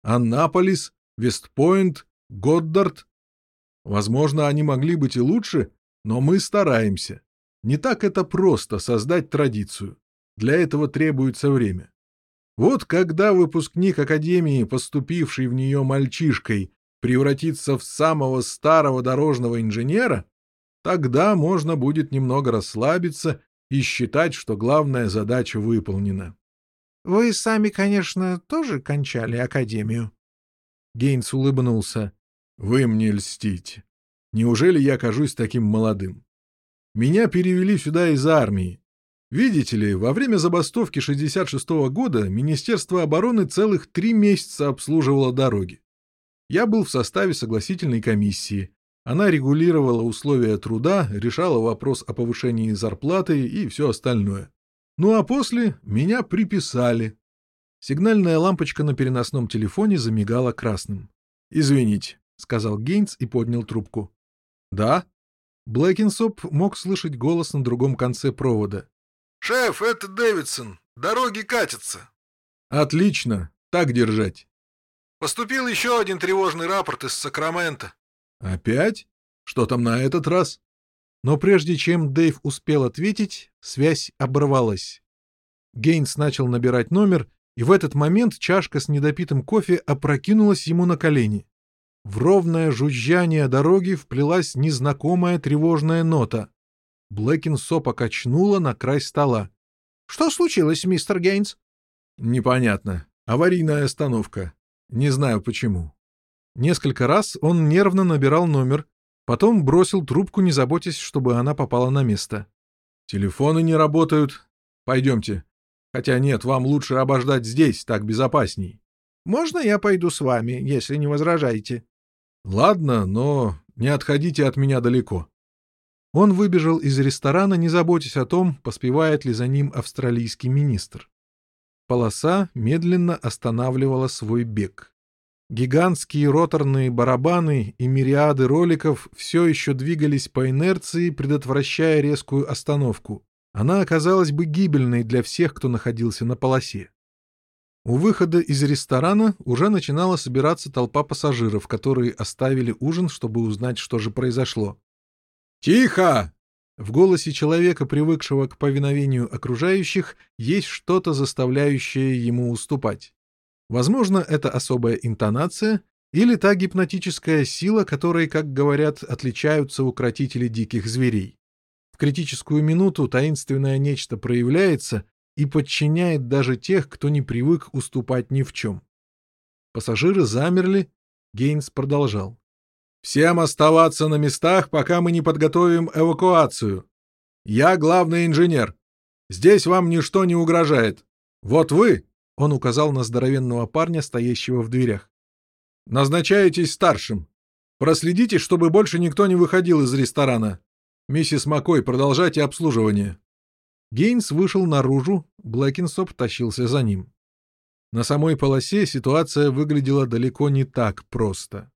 Аннаполис, Вестпойнт, Годдард. Возможно, они могли быть и лучше, но мы стараемся. Не так это просто создать традицию. Для этого требуется время. Вот когда выпускник Академии, поступивший в нее мальчишкой, превратится в самого старого дорожного инженера, тогда можно будет немного расслабиться и считать, что главная задача выполнена. — Вы сами, конечно, тоже кончали Академию? Гейнс улыбнулся. — Вы мне льстите. Неужели я кажусь таким молодым? Меня перевели сюда из армии, Видите ли, во время забастовки 66 -го года Министерство обороны целых три месяца обслуживало дороги. Я был в составе согласительной комиссии. Она регулировала условия труда, решала вопрос о повышении зарплаты и все остальное. Ну а после меня приписали. Сигнальная лампочка на переносном телефоне замигала красным. «Извините», — сказал Гейнс и поднял трубку. «Да?» Блэкинсоп мог слышать голос на другом конце провода. «Шеф, это Дэвидсон. Дороги катятся». «Отлично. Так держать». Поступил еще один тревожный рапорт из Сакрамента. «Опять? Что там на этот раз?» Но прежде чем Дэйв успел ответить, связь оборвалась. Гейнс начал набирать номер, и в этот момент чашка с недопитым кофе опрокинулась ему на колени. В ровное жужжание дороги вплелась незнакомая тревожная нота. Блэкинсо покачнула на край стола. — Что случилось, мистер Гейнс? — Непонятно. Аварийная остановка. Не знаю почему. Несколько раз он нервно набирал номер, потом бросил трубку, не заботясь, чтобы она попала на место. «Телефоны не работают. Пойдемте. Хотя нет, вам лучше обождать здесь, так безопасней». «Можно я пойду с вами, если не возражаете?» «Ладно, но не отходите от меня далеко». Он выбежал из ресторана, не заботясь о том, поспевает ли за ним австралийский министр. Полоса медленно останавливала свой бег. Гигантские роторные барабаны и мириады роликов все еще двигались по инерции, предотвращая резкую остановку. Она оказалась бы гибельной для всех, кто находился на полосе. У выхода из ресторана уже начинала собираться толпа пассажиров, которые оставили ужин, чтобы узнать, что же произошло. «Тихо!» В голосе человека, привыкшего к повиновению окружающих, есть что-то, заставляющее ему уступать. Возможно, это особая интонация или та гипнотическая сила, которой, как говорят, отличаются укротители диких зверей. В критическую минуту таинственное нечто проявляется и подчиняет даже тех, кто не привык уступать ни в чем. Пассажиры замерли, Гейнс продолжал. «Всем оставаться на местах, пока мы не подготовим эвакуацию. Я главный инженер. Здесь вам ничто не угрожает. Вот вы, он указал на здоровенного парня, стоящего в дверях. «Назначаетесь старшим. Проследите, чтобы больше никто не выходил из ресторана. Миссис Маккой, продолжайте обслуживание». Гейнс вышел наружу, Блэкинсоп тащился за ним. На самой полосе ситуация выглядела далеко не так просто.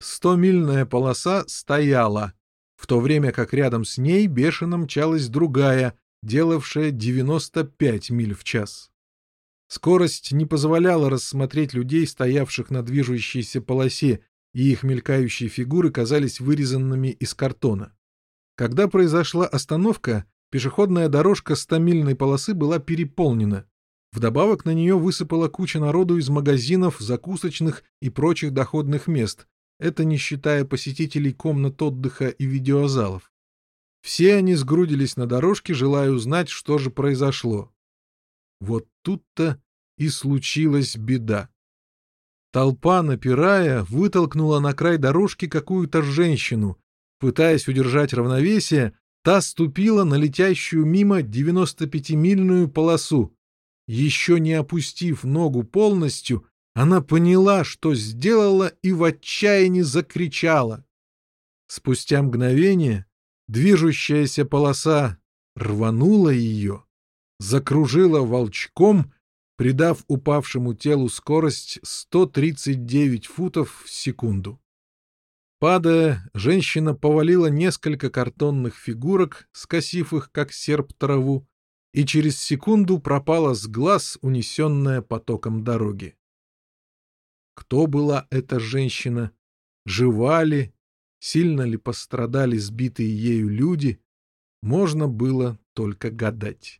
Стомильная полоса стояла, в то время как рядом с ней бешено мчалась другая, делавшая 95 миль в час. Скорость не позволяла рассмотреть людей, стоявших на движущейся полосе, и их мелькающие фигуры казались вырезанными из картона. Когда произошла остановка, пешеходная дорожка стамильной полосы была переполнена. Вдобавок на нее высыпала куча народу из магазинов, закусочных и прочих доходных мест, это не считая посетителей комнат отдыха и видеозалов. Все они сгрудились на дорожке, желая узнать, что же произошло. Вот тут-то и случилась беда. Толпа, напирая, вытолкнула на край дорожки какую-то женщину. Пытаясь удержать равновесие, та ступила на летящую мимо 95-мильную полосу. Еще не опустив ногу полностью, она поняла, что сделала, и в отчаянии закричала. Спустя мгновение движущаяся полоса рванула ее, закружила волчком, придав упавшему телу скорость 139 футов в секунду. Падая, женщина повалила несколько картонных фигурок, скосив их, как серп траву, и через секунду пропала с глаз, унесенная потоком дороги. Кто была эта женщина? Жива ли? Сильно ли пострадали сбитые ею люди? Можно было только гадать.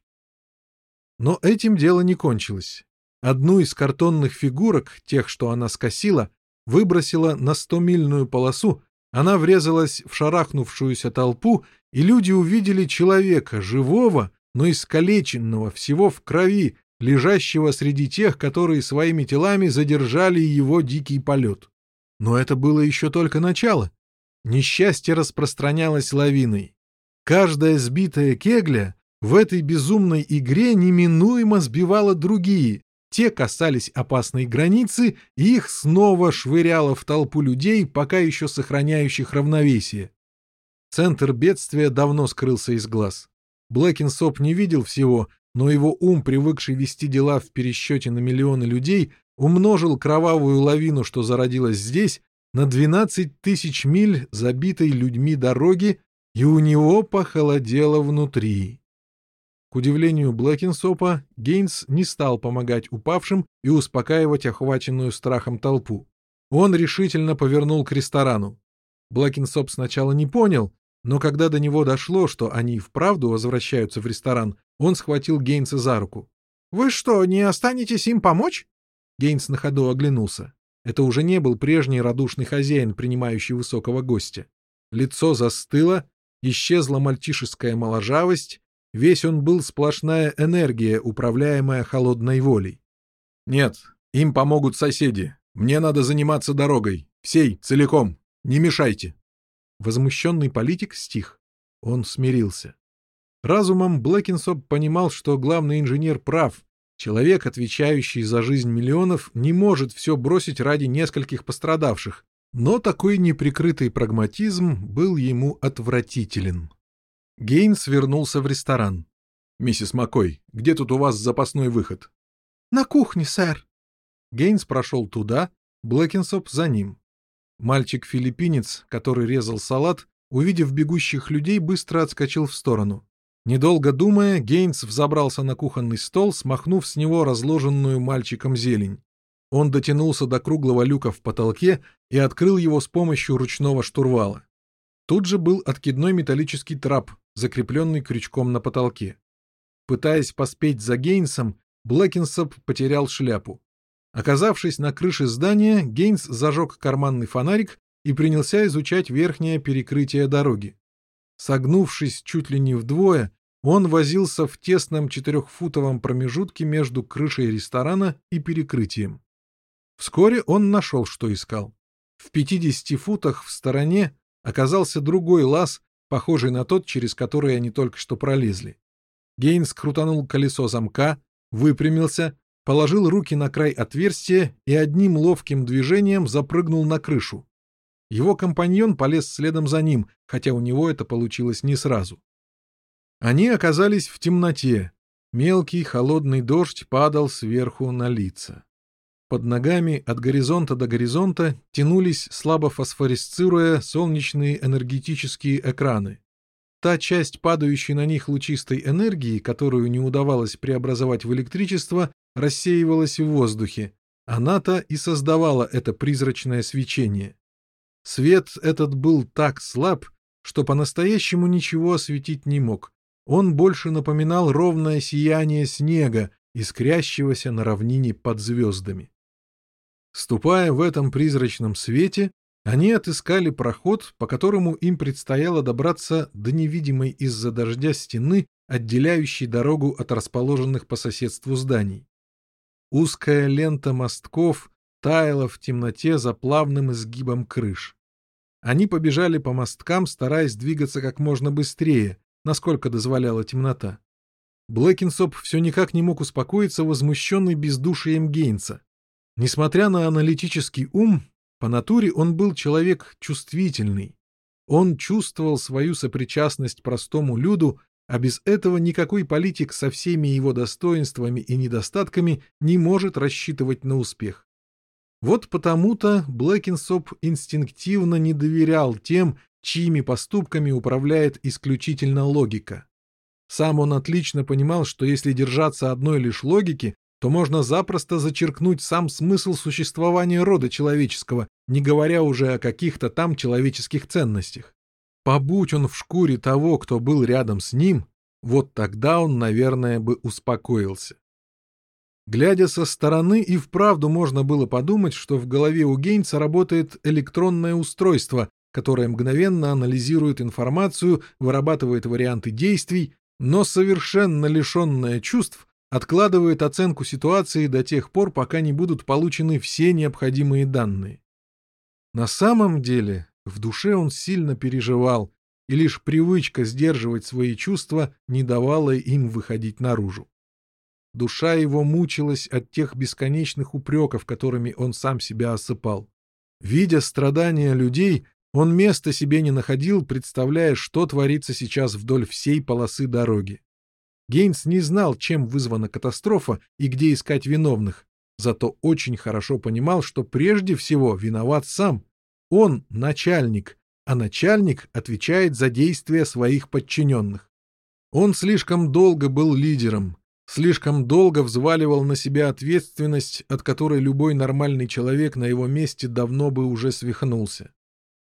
Но этим дело не кончилось. Одну из картонных фигурок, тех, что она скосила, выбросила на стомильную полосу, она врезалась в шарахнувшуюся толпу, и люди увидели человека, живого, но искалеченного, всего в крови, лежащего среди тех, которые своими телами задержали его дикий полет. Но это было еще только начало. Несчастье распространялось лавиной. Каждая сбитая кегля в этой безумной игре неминуемо сбивало другие. Те касались опасной границы, и их снова швыряло в толпу людей, пока еще сохраняющих равновесие. Центр бедствия давно скрылся из глаз. Блэкинсоп не видел всего, но его ум, привыкший вести дела в пересчете на миллионы людей, умножил кровавую лавину, что зародилась здесь, на 12 тысяч миль забитой людьми дороги, и у него похолодело внутри. К удивлению Блэкинсопа, Гейнс не стал помогать упавшим и успокаивать охваченную страхом толпу. Он решительно повернул к ресторану. Блэкинсоп сначала не понял, но когда до него дошло, что они вправду возвращаются в ресторан, он схватил Гейнса за руку. «Вы что, не останетесь им помочь?» Гейнс на ходу оглянулся. Это уже не был прежний радушный хозяин, принимающий высокого гостя. Лицо застыло, исчезла мальчишеская моложавость, Весь он был сплошная энергия, управляемая холодной волей. «Нет, им помогут соседи. Мне надо заниматься дорогой. Всей, целиком. Не мешайте». Возмущенный политик стих. Он смирился. Разумом Блэкинсоп понимал, что главный инженер прав. Человек, отвечающий за жизнь миллионов, не может все бросить ради нескольких пострадавших. Но такой неприкрытый прагматизм был ему отвратителен. Гейнс вернулся в ресторан. «Миссис Маккой, где тут у вас запасной выход?» «На кухне, сэр». Гейнс прошел туда, Блэкинсоп за ним. Мальчик-филиппинец, который резал салат, увидев бегущих людей, быстро отскочил в сторону. Недолго думая, Гейнс взобрался на кухонный стол, смахнув с него разложенную мальчиком зелень. Он дотянулся до круглого люка в потолке и открыл его с помощью ручного штурвала. Тут же был откидной металлический трап, закрепленный крючком на потолке. Пытаясь поспеть за Гейнсом, Блэкинсоп потерял шляпу. Оказавшись на крыше здания, Гейнс зажег карманный фонарик и принялся изучать верхнее перекрытие дороги. Согнувшись чуть ли не вдвое, он возился в тесном четырехфутовом промежутке между крышей ресторана и перекрытием. Вскоре он нашел, что искал. В 50 футах в стороне оказался другой лаз, похожий на тот, через который они только что пролезли. Гейнс крутанул колесо замка, выпрямился, положил руки на край отверстия и одним ловким движением запрыгнул на крышу. Его компаньон полез следом за ним, хотя у него это получилось не сразу. Они оказались в темноте. Мелкий холодный дождь падал сверху на лица. Под ногами от горизонта до горизонта тянулись, слабо фосфорисцируя, солнечные энергетические экраны. Та часть падающей на них лучистой энергии, которую не удавалось преобразовать в электричество, рассеивалась в воздухе. Она-то и создавала это призрачное свечение. Свет этот был так слаб, что по-настоящему ничего осветить не мог. Он больше напоминал ровное сияние снега, искрящегося на равнине под звездами. Ступая в этом призрачном свете, они отыскали проход, по которому им предстояло добраться до невидимой из-за дождя стены, отделяющей дорогу от расположенных по соседству зданий. Узкая лента мостков таяла в темноте за плавным изгибом крыш. Они побежали по мосткам, стараясь двигаться как можно быстрее, насколько дозволяла темнота. Блэкинсоп все никак не мог успокоиться, возмущенный бездушием Гейнса. Несмотря на аналитический ум, по натуре он был человек чувствительный. Он чувствовал свою сопричастность простому люду, а без этого никакой политик со всеми его достоинствами и недостатками не может рассчитывать на успех. Вот потому-то Блэкинсоп инстинктивно не доверял тем, чьими поступками управляет исключительно логика. Сам он отлично понимал, что если держаться одной лишь логики, то можно запросто зачеркнуть сам смысл существования рода человеческого, не говоря уже о каких-то там человеческих ценностях. Побудь он в шкуре того, кто был рядом с ним, вот тогда он, наверное, бы успокоился. Глядя со стороны, и вправду можно было подумать, что в голове у Гейнца работает электронное устройство, которое мгновенно анализирует информацию, вырабатывает варианты действий, но совершенно лишенное чувств, откладывает оценку ситуации до тех пор, пока не будут получены все необходимые данные. На самом деле, в душе он сильно переживал, и лишь привычка сдерживать свои чувства не давала им выходить наружу. Душа его мучилась от тех бесконечных упреков, которыми он сам себя осыпал. Видя страдания людей, он места себе не находил, представляя, что творится сейчас вдоль всей полосы дороги. Гейнс не знал, чем вызвана катастрофа и где искать виновных, зато очень хорошо понимал, что прежде всего виноват сам. Он — начальник, а начальник отвечает за действия своих подчиненных. Он слишком долго был лидером, слишком долго взваливал на себя ответственность, от которой любой нормальный человек на его месте давно бы уже свихнулся.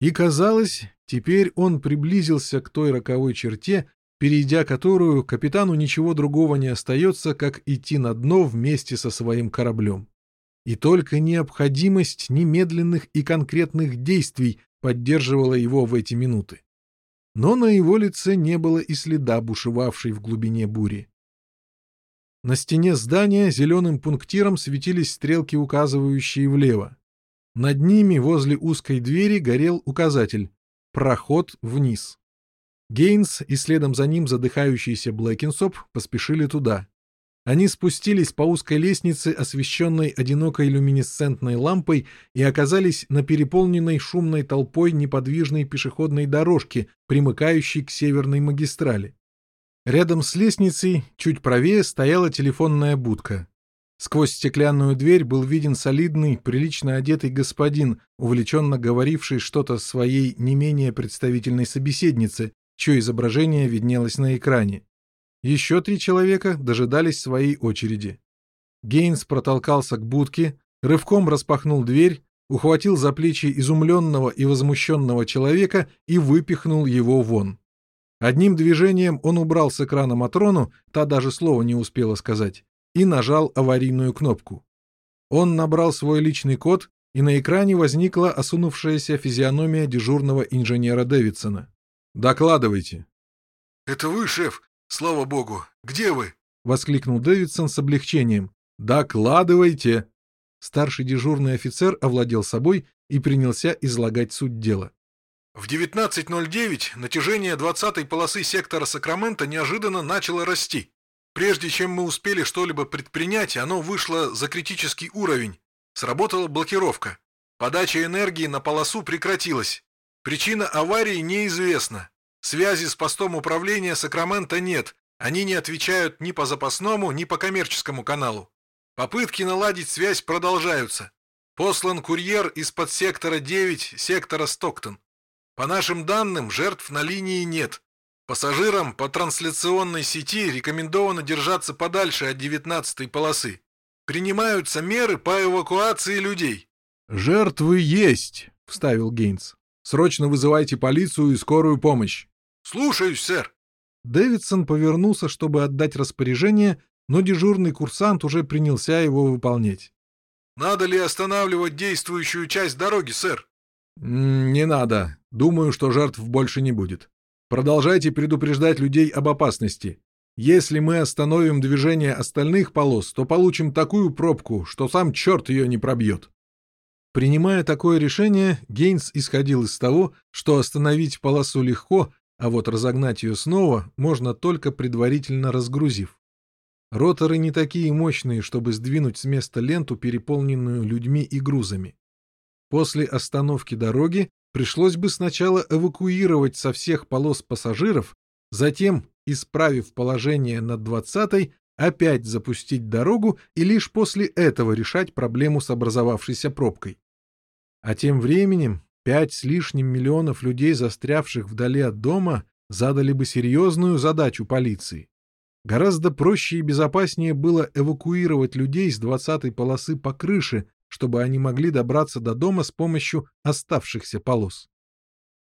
И казалось, теперь он приблизился к той роковой черте, перейдя которую капитану ничего другого не остается, как идти на дно вместе со своим кораблем. И только необходимость немедленных и конкретных действий поддерживала его в эти минуты. Но на его лице не было и следа бушевавшей в глубине бури. На стене здания зеленым пунктиром светились стрелки, указывающие влево. Над ними возле узкой двери горел указатель «Проход вниз». Гейнс и следом за ним задыхающийся Блэкинсоп поспешили туда. Они спустились по узкой лестнице, освещенной одинокой люминесцентной лампой, и оказались на переполненной шумной толпой неподвижной пешеходной дорожке, примыкающей к северной магистрали. Рядом с лестницей, чуть правее, стояла телефонная будка. Сквозь стеклянную дверь был виден солидный, прилично одетый господин, увлеченно говоривший что-то своей не менее представительной собеседнице, чье изображение виднелось на экране. Еще три человека дожидались своей очереди. Гейнс протолкался к будке, рывком распахнул дверь, ухватил за плечи изумленного и возмущенного человека и выпихнул его вон. Одним движением он убрал с экрана Матрону, та даже слова не успела сказать, и нажал аварийную кнопку. Он набрал свой личный код, и на экране возникла осунувшаяся физиономия дежурного инженера Дэвидсона. «Докладывайте». «Это вы, шеф? Слава богу! Где вы?» — воскликнул Дэвидсон с облегчением. «Докладывайте!» Старший дежурный офицер овладел собой и принялся излагать суть дела. В 19.09 натяжение 20-й полосы сектора Сакрамента неожиданно начало расти. Прежде чем мы успели что-либо предпринять, оно вышло за критический уровень. Сработала блокировка. Подача энергии на полосу прекратилась. Причина аварии неизвестна. Связи с постом управления Сакрамента нет. Они не отвечают ни по запасному, ни по коммерческому каналу. Попытки наладить связь продолжаются. Послан курьер из-под сектора 9, сектора Стоктон. По нашим данным, жертв на линии нет. Пассажирам по трансляционной сети рекомендовано держаться подальше от 19-й полосы. Принимаются меры по эвакуации людей. «Жертвы есть», — вставил Гейнс. «Срочно вызывайте полицию и скорую помощь». «Слушаюсь, сэр». Дэвидсон повернулся, чтобы отдать распоряжение, но дежурный курсант уже принялся его выполнять. «Надо ли останавливать действующую часть дороги, сэр?» «Не надо. Думаю, что жертв больше не будет. Продолжайте предупреждать людей об опасности. Если мы остановим движение остальных полос, то получим такую пробку, что сам черт ее не пробьет. Принимая такое решение, Гейнс исходил из того, что остановить полосу легко, а вот разогнать ее снова можно только предварительно разгрузив. Роторы не такие мощные, чтобы сдвинуть с места ленту, переполненную людьми и грузами. После остановки дороги пришлось бы сначала эвакуировать со всех полос пассажиров, затем, исправив положение над 20-й, опять запустить дорогу и лишь после этого решать проблему с образовавшейся пробкой. А тем временем пять с лишним миллионов людей, застрявших вдали от дома, задали бы серьезную задачу полиции. Гораздо проще и безопаснее было эвакуировать людей с 20-й полосы по крыше, чтобы они могли добраться до дома с помощью оставшихся полос.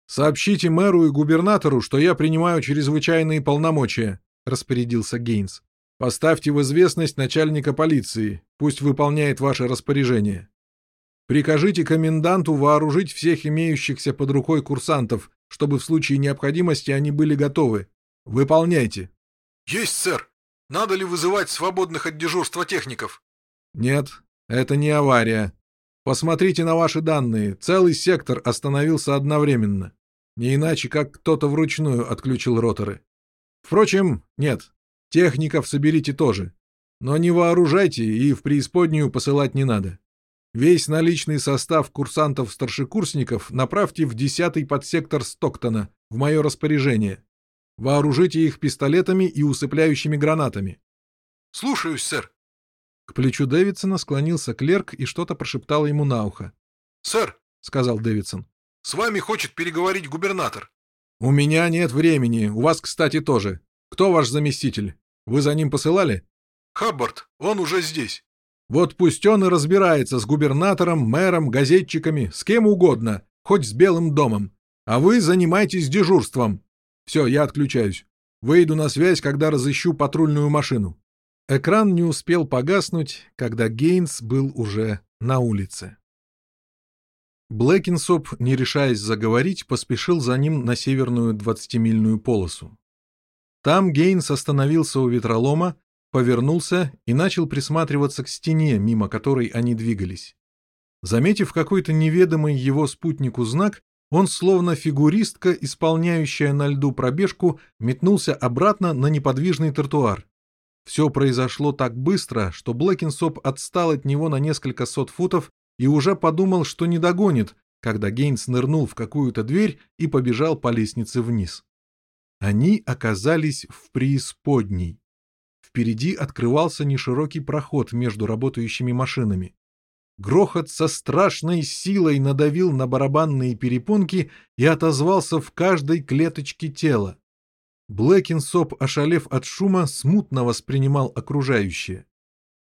«Сообщите мэру и губернатору, что я принимаю чрезвычайные полномочия», — распорядился Гейнс. «Поставьте в известность начальника полиции, пусть выполняет ваше распоряжение. Прикажите коменданту вооружить всех имеющихся под рукой курсантов, чтобы в случае необходимости они были готовы. Выполняйте». «Есть, сэр. Надо ли вызывать свободных от дежурства техников?» «Нет, это не авария. Посмотрите на ваши данные. Целый сектор остановился одновременно. Не иначе, как кто-то вручную отключил роторы. Впрочем, нет. Техников соберите тоже. Но не вооружайте и в преисподнюю посылать не надо. Весь наличный состав курсантов-старшекурсников направьте в 10-й подсектор Стоктона, в мое распоряжение. Вооружите их пистолетами и усыпляющими гранатами. — Слушаюсь, сэр. К плечу Дэвидсона склонился клерк и что-то прошептал ему на ухо. «Сэр», — сказал Дэвидсон, — «с вами хочет переговорить губернатор». «У меня нет времени. У вас, кстати, тоже. Кто ваш заместитель? Вы за ним посылали?» «Хаббард. Он уже здесь». «Вот пусть он и разбирается с губернатором, мэром, газетчиками, с кем угодно, хоть с Белым домом. А вы занимайтесь дежурством. Все, я отключаюсь. Выйду на связь, когда разыщу патрульную машину». Экран не успел погаснуть, когда Гейнс был уже на улице. Блэкинсоп, не решаясь заговорить, поспешил за ним на северную двадцатимильную полосу. Там Гейнс остановился у ветролома, повернулся и начал присматриваться к стене, мимо которой они двигались. Заметив какой-то неведомый его спутнику знак, он, словно фигуристка, исполняющая на льду пробежку, метнулся обратно на неподвижный тротуар. Все произошло так быстро, что Блэкинсоп отстал от него на несколько сот футов и уже подумал, что не догонит, когда Гейнс нырнул в какую-то дверь и побежал по лестнице вниз. Они оказались в преисподней. Впереди открывался неширокий проход между работающими машинами. Грохот со страшной силой надавил на барабанные перепонки и отозвался в каждой клеточке тела. Блэкинсоп, ошалев от шума, смутно воспринимал окружающее.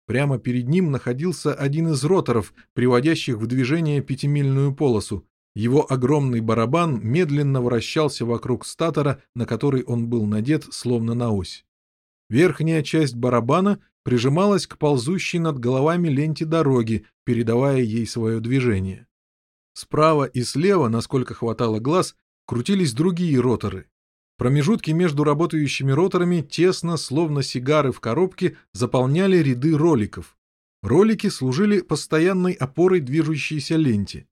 Прямо перед ним находился один из роторов, приводящих в движение пятимильную полосу. Его огромный барабан медленно вращался вокруг статора, на который он был надет, словно на ось. Верхняя часть барабана прижималась к ползущей над головами ленте дороги, передавая ей свое движение. Справа и слева, насколько хватало глаз, крутились другие роторы. Промежутки между работающими роторами тесно, словно сигары в коробке, заполняли ряды роликов. Ролики служили постоянной опорой движущейся ленте.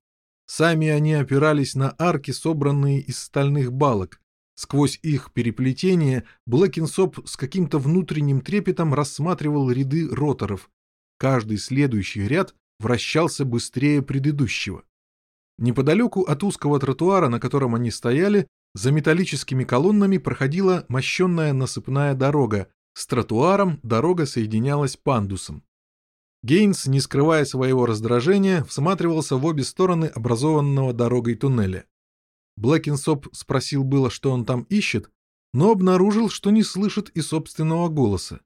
Сами они опирались на арки, собранные из стальных балок, Сквозь их переплетение Блэкинсоп с каким-то внутренним трепетом рассматривал ряды роторов. Каждый следующий ряд вращался быстрее предыдущего. Неподалеку от узкого тротуара, на котором они стояли, за металлическими колоннами проходила мощенная насыпная дорога. С тротуаром дорога соединялась пандусом. Гейнс, не скрывая своего раздражения, всматривался в обе стороны образованного дорогой туннеля. Блэкинсоп спросил было, что он там ищет, но обнаружил, что не слышит и собственного голоса.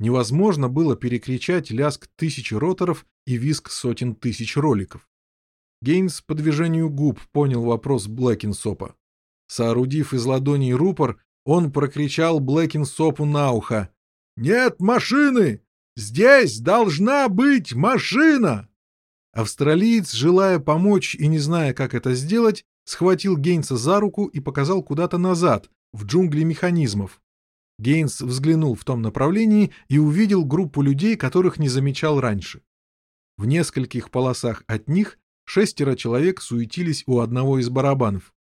Невозможно было перекричать лязг тысячи роторов и визг сотен тысяч роликов. Гейнс по движению губ понял вопрос Блэкинсопа. Соорудив из ладоней рупор, он прокричал Блэкинсопу на ухо. «Нет машины! Здесь должна быть машина!» Австралиец, желая помочь и не зная, как это сделать, схватил Гейнса за руку и показал куда-то назад, в джунгли механизмов. Гейнс взглянул в том направлении и увидел группу людей, которых не замечал раньше. В нескольких полосах от них шестеро человек суетились у одного из барабанов.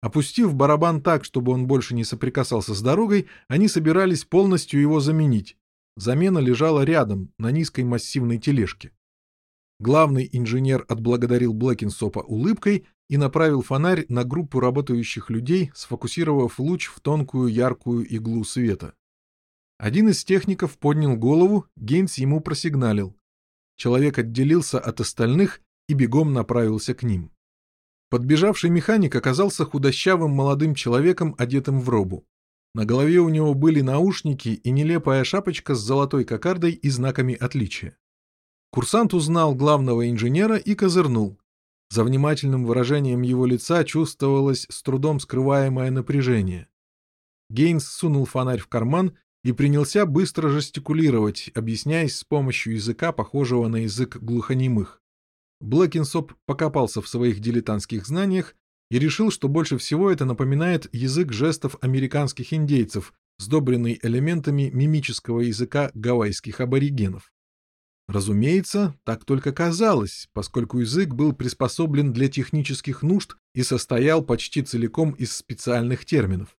Опустив барабан так, чтобы он больше не соприкасался с дорогой, они собирались полностью его заменить. Замена лежала рядом, на низкой массивной тележке. Главный инженер отблагодарил Блэкинсопа улыбкой и направил фонарь на группу работающих людей, сфокусировав луч в тонкую яркую иглу света. Один из техников поднял голову, Гейнс ему просигналил. Человек отделился от остальных и бегом направился к ним. Подбежавший механик оказался худощавым молодым человеком, одетым в робу. На голове у него были наушники и нелепая шапочка с золотой кокардой и знаками отличия. Курсант узнал главного инженера и козырнул. За внимательным выражением его лица чувствовалось с трудом скрываемое напряжение. Гейнс сунул фонарь в карман и принялся быстро жестикулировать, объясняясь с помощью языка, похожего на язык глухонемых. Блэкинсоп покопался в своих дилетантских знаниях и решил, что больше всего это напоминает язык жестов американских индейцев, сдобренный элементами мимического языка гавайских аборигенов. Разумеется, так только казалось, поскольку язык был приспособлен для технических нужд и состоял почти целиком из специальных терминов.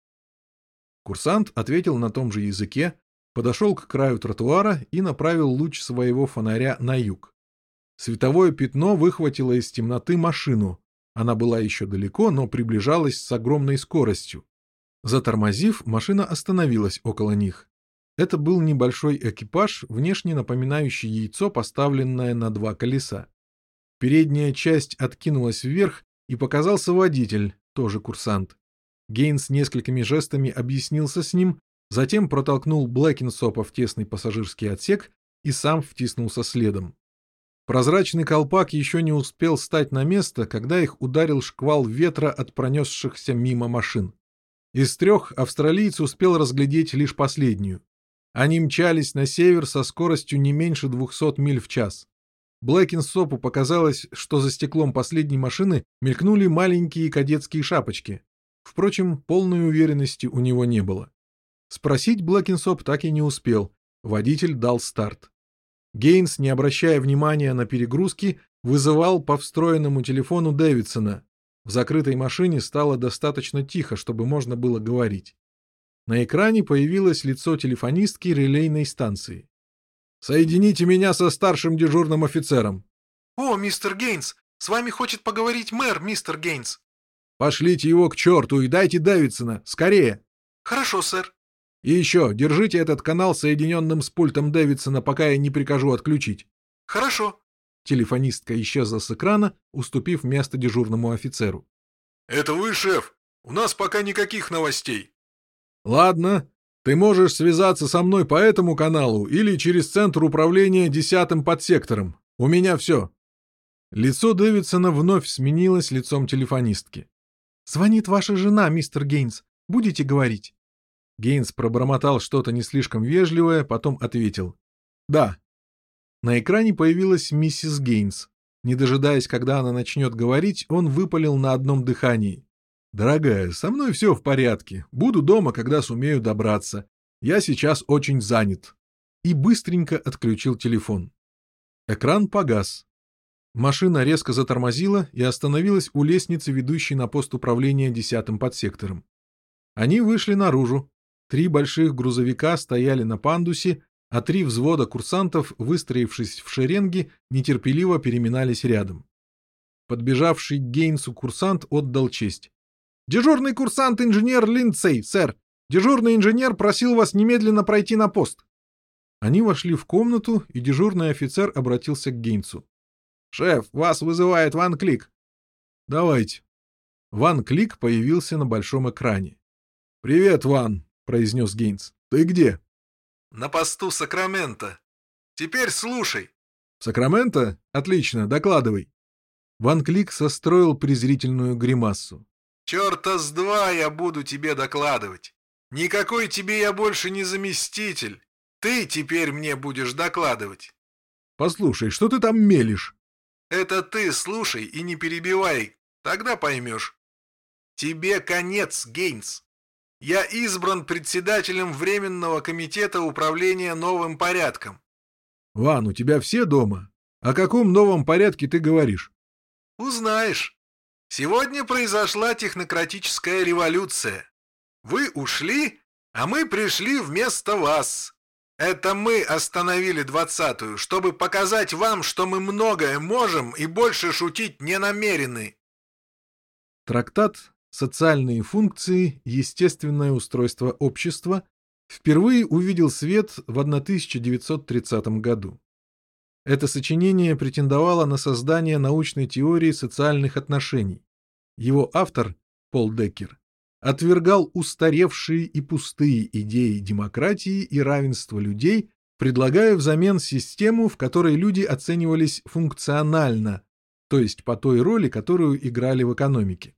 Курсант ответил на том же языке, подошел к краю тротуара и направил луч своего фонаря на юг. Световое пятно выхватило из темноты машину. Она была еще далеко, но приближалась с огромной скоростью. Затормозив, машина остановилась около них. Это был небольшой экипаж, внешне напоминающий яйцо, поставленное на два колеса. Передняя часть откинулась вверх, и показался водитель, тоже курсант. Гейнс несколькими жестами объяснился с ним, затем протолкнул Блэкинсопа в тесный пассажирский отсек и сам втиснулся следом. Прозрачный колпак еще не успел стать на место, когда их ударил шквал ветра от пронесшихся мимо машин. Из трех австралиец успел разглядеть лишь последнюю. Они мчались на север со скоростью не меньше 200 миль в час. Блэкинсопу показалось, что за стеклом последней машины мелькнули маленькие кадетские шапочки. Впрочем, полной уверенности у него не было. Спросить Блэкинсоп так и не успел. Водитель дал старт. Гейнс, не обращая внимания на перегрузки, вызывал по встроенному телефону Дэвидсона. В закрытой машине стало достаточно тихо, чтобы можно было говорить. На экране появилось лицо телефонистки релейной станции. «Соедините меня со старшим дежурным офицером». «О, мистер Гейнс, с вами хочет поговорить мэр, мистер Гейнс». «Пошлите его к черту и дайте Дэвидсона, скорее». «Хорошо, сэр». И еще, держите этот канал соединенным с пультом Дэвидсона, пока я не прикажу отключить. Хорошо. Телефонистка исчезла с экрана, уступив место дежурному офицеру. Это вы, шеф? У нас пока никаких новостей. Ладно, ты можешь связаться со мной по этому каналу или через центр управления десятым подсектором. У меня все. Лицо Дэвидсона вновь сменилось лицом телефонистки. «Звонит ваша жена, мистер Гейнс. Будете говорить?» Гейнс пробормотал что-то не слишком вежливое, потом ответил. «Да». На экране появилась миссис Гейнс. Не дожидаясь, когда она начнет говорить, он выпалил на одном дыхании. «Дорогая, со мной все в порядке. Буду дома, когда сумею добраться. Я сейчас очень занят». И быстренько отключил телефон. Экран погас. Машина резко затормозила и остановилась у лестницы, ведущей на пост управления десятым подсектором. Они вышли наружу. Три больших грузовика стояли на пандусе, а три взвода курсантов, выстроившись в шеренги, нетерпеливо переминались рядом. Подбежавший к Гейнсу курсант отдал честь. «Дежурный курсант-инженер Линдсей, сэр! Дежурный инженер просил вас немедленно пройти на пост!» Они вошли в комнату, и дежурный офицер обратился к Гейнсу. «Шеф, вас вызывает Ван Клик». «Давайте». Ван Клик появился на большом экране. «Привет, Ван», — произнес Гейнс. «Ты где?» «На посту Сакрамента. Теперь слушай». «Сакраменто? Отлично, докладывай». Ван Клик состроил презрительную гримассу. «Черта с два я буду тебе докладывать. Никакой тебе я больше не заместитель. Ты теперь мне будешь докладывать». «Послушай, что ты там мелешь?» Это ты слушай и не перебивай, тогда поймешь. Тебе конец, Гейнс. Я избран председателем Временного комитета управления новым порядком. Ван, у тебя все дома? О каком новом порядке ты говоришь? Узнаешь. Сегодня произошла технократическая революция. Вы ушли, а мы пришли вместо вас. Это мы остановили двадцатую, чтобы показать вам, что мы многое можем и больше шутить не намерены. Трактат «Социальные функции. Естественное устройство общества» впервые увидел свет в 1930 году. Это сочинение претендовало на создание научной теории социальных отношений. Его автор, Пол Деккер, отвергал устаревшие и пустые идеи демократии и равенства людей, предлагая взамен систему, в которой люди оценивались функционально, то есть по той роли, которую играли в экономике.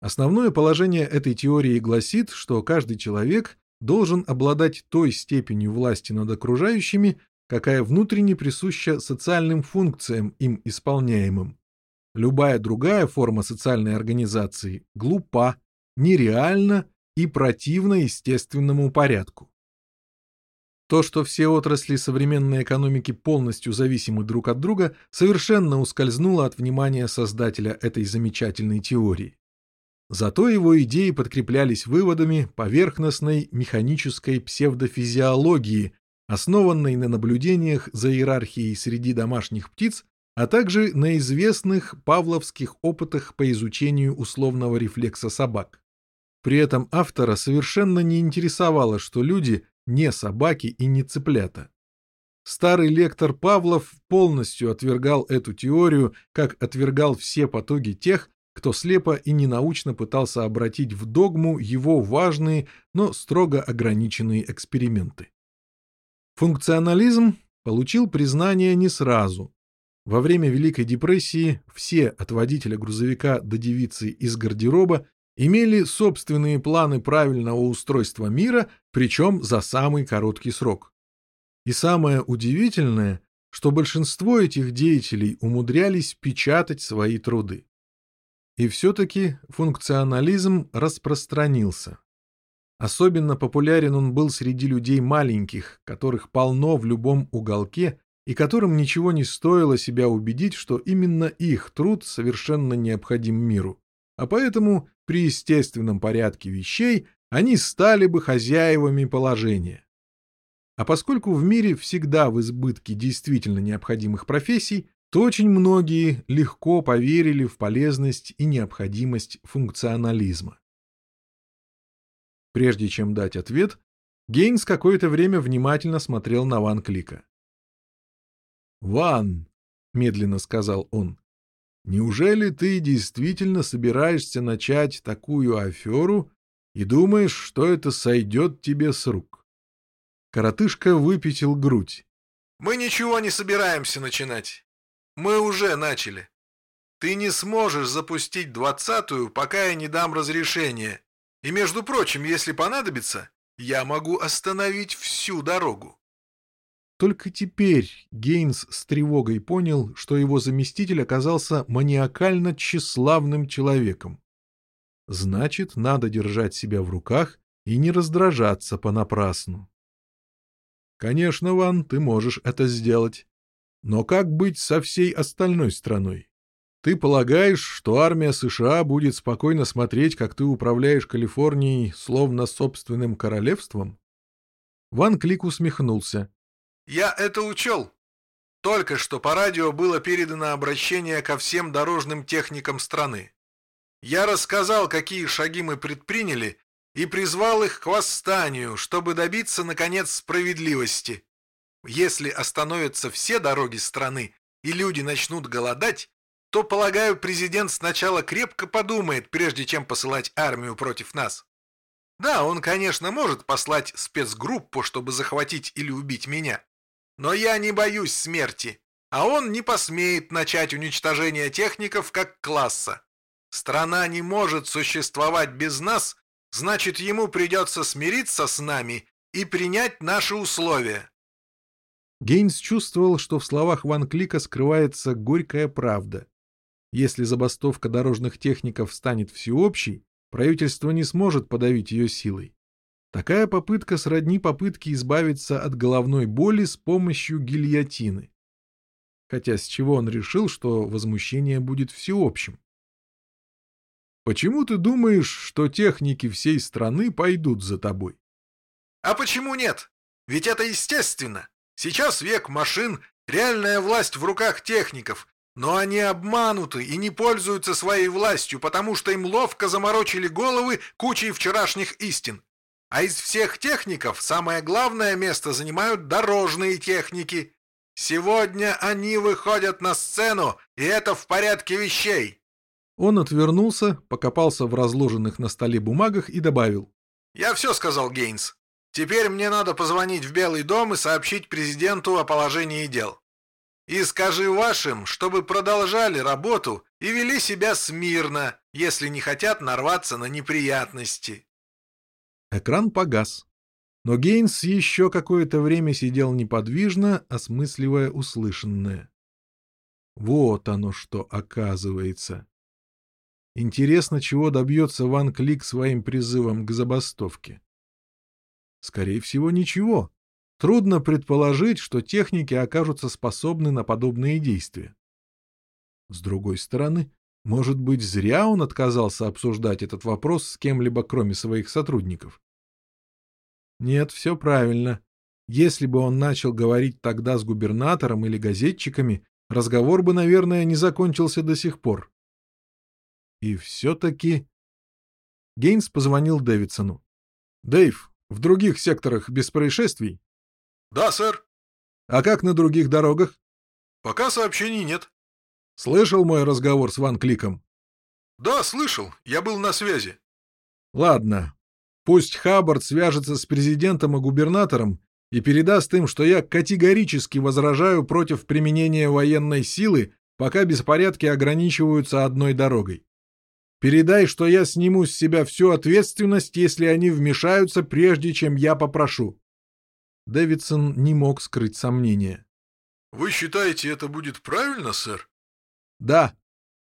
Основное положение этой теории гласит, что каждый человек должен обладать той степенью власти над окружающими, какая внутренне присуща социальным функциям им исполняемым. Любая другая форма социальной организации глупа, нереально и противно естественному порядку. То, что все отрасли современной экономики полностью зависимы друг от друга, совершенно ускользнуло от внимания создателя этой замечательной теории. Зато его идеи подкреплялись выводами поверхностной механической псевдофизиологии, основанной на наблюдениях за иерархией среди домашних птиц а также на известных павловских опытах по изучению условного рефлекса собак. При этом автора совершенно не интересовало, что люди не собаки и не цыплята. Старый лектор Павлов полностью отвергал эту теорию, как отвергал все потуги тех, кто слепо и ненаучно пытался обратить в догму его важные, но строго ограниченные эксперименты. Функционализм получил признание не сразу, во время Великой депрессии все, от водителя грузовика до девицы из гардероба, имели собственные планы правильного устройства мира, причем за самый короткий срок. И самое удивительное, что большинство этих деятелей умудрялись печатать свои труды. И все-таки функционализм распространился. Особенно популярен он был среди людей маленьких, которых полно в любом уголке и которым ничего не стоило себя убедить, что именно их труд совершенно необходим миру. А поэтому при естественном порядке вещей они стали бы хозяевами положения. А поскольку в мире всегда в избытке действительно необходимых профессий, то очень многие легко поверили в полезность и необходимость функционализма. Прежде чем дать ответ, Гейнс какое-то время внимательно смотрел на Ван Клика. «Ван», — медленно сказал он, — «неужели ты действительно собираешься начать такую аферу и думаешь, что это сойдет тебе с рук?» Коротышка выпятил грудь. «Мы ничего не собираемся начинать. Мы уже начали. Ты не сможешь запустить двадцатую, пока я не дам разрешения. И, между прочим, если понадобится, я могу остановить всю дорогу. Только теперь Гейнс с тревогой понял, что его заместитель оказался маниакально тщеславным человеком. Значит, надо держать себя в руках и не раздражаться понапрасну. Конечно, Ван, ты можешь это сделать. Но как быть со всей остальной страной? Ты полагаешь, что армия США будет спокойно смотреть, как ты управляешь Калифорнией словно собственным королевством? Ван Клик усмехнулся. Я это учел. Только что по радио было передано обращение ко всем дорожным техникам страны. Я рассказал, какие шаги мы предприняли, и призвал их к восстанию, чтобы добиться, наконец, справедливости. Если остановятся все дороги страны, и люди начнут голодать, то, полагаю, президент сначала крепко подумает, прежде чем посылать армию против нас. Да, он, конечно, может послать спецгруппу, чтобы захватить или убить меня. Но я не боюсь смерти, а он не посмеет начать уничтожение техников как класса. Страна не может существовать без нас, значит, ему придется смириться с нами и принять наши условия. Гейнс чувствовал, что в словах Ван Клика скрывается горькая правда. Если забастовка дорожных техников станет всеобщей, правительство не сможет подавить ее силой. Такая попытка сродни попытке избавиться от головной боли с помощью гильотины. Хотя с чего он решил, что возмущение будет всеобщим? Почему ты думаешь, что техники всей страны пойдут за тобой? А почему нет? Ведь это естественно. Сейчас век машин, реальная власть в руках техников, но они обмануты и не пользуются своей властью, потому что им ловко заморочили головы кучей вчерашних истин. А из всех техников самое главное место занимают дорожные техники. Сегодня они выходят на сцену, и это в порядке вещей. Он отвернулся, покопался в разложенных на столе бумагах и добавил. «Я все сказал, Гейнс. Теперь мне надо позвонить в Белый дом и сообщить президенту о положении дел. И скажи вашим, чтобы продолжали работу и вели себя смирно, если не хотят нарваться на неприятности. Экран погас. Но Гейнс еще какое-то время сидел неподвижно, осмысливая услышанное. Вот оно что оказывается. Интересно, чего добьется Ван Клик своим призывом к забастовке. Скорее всего, ничего. Трудно предположить, что техники окажутся способны на подобные действия. С другой стороны, может быть, зря он отказался обсуждать этот вопрос с кем-либо, кроме своих сотрудников. Нет, все правильно. Если бы он начал говорить тогда с губернатором или газетчиками, разговор бы, наверное, не закончился до сих пор. И все-таки... Гейнс позвонил Дэвидсону. «Дэйв, в других секторах без происшествий?» «Да, сэр». «А как на других дорогах?» «Пока сообщений нет». «Слышал мой разговор с Ван Кликом?» «Да, слышал. Я был на связи». «Ладно. Пусть Хаббард свяжется с президентом и губернатором и передаст им, что я категорически возражаю против применения военной силы, пока беспорядки ограничиваются одной дорогой. Передай, что я сниму с себя всю ответственность, если они вмешаются, прежде чем я попрошу. Дэвидсон не мог скрыть сомнения. «Вы считаете, это будет правильно, сэр?» «Да.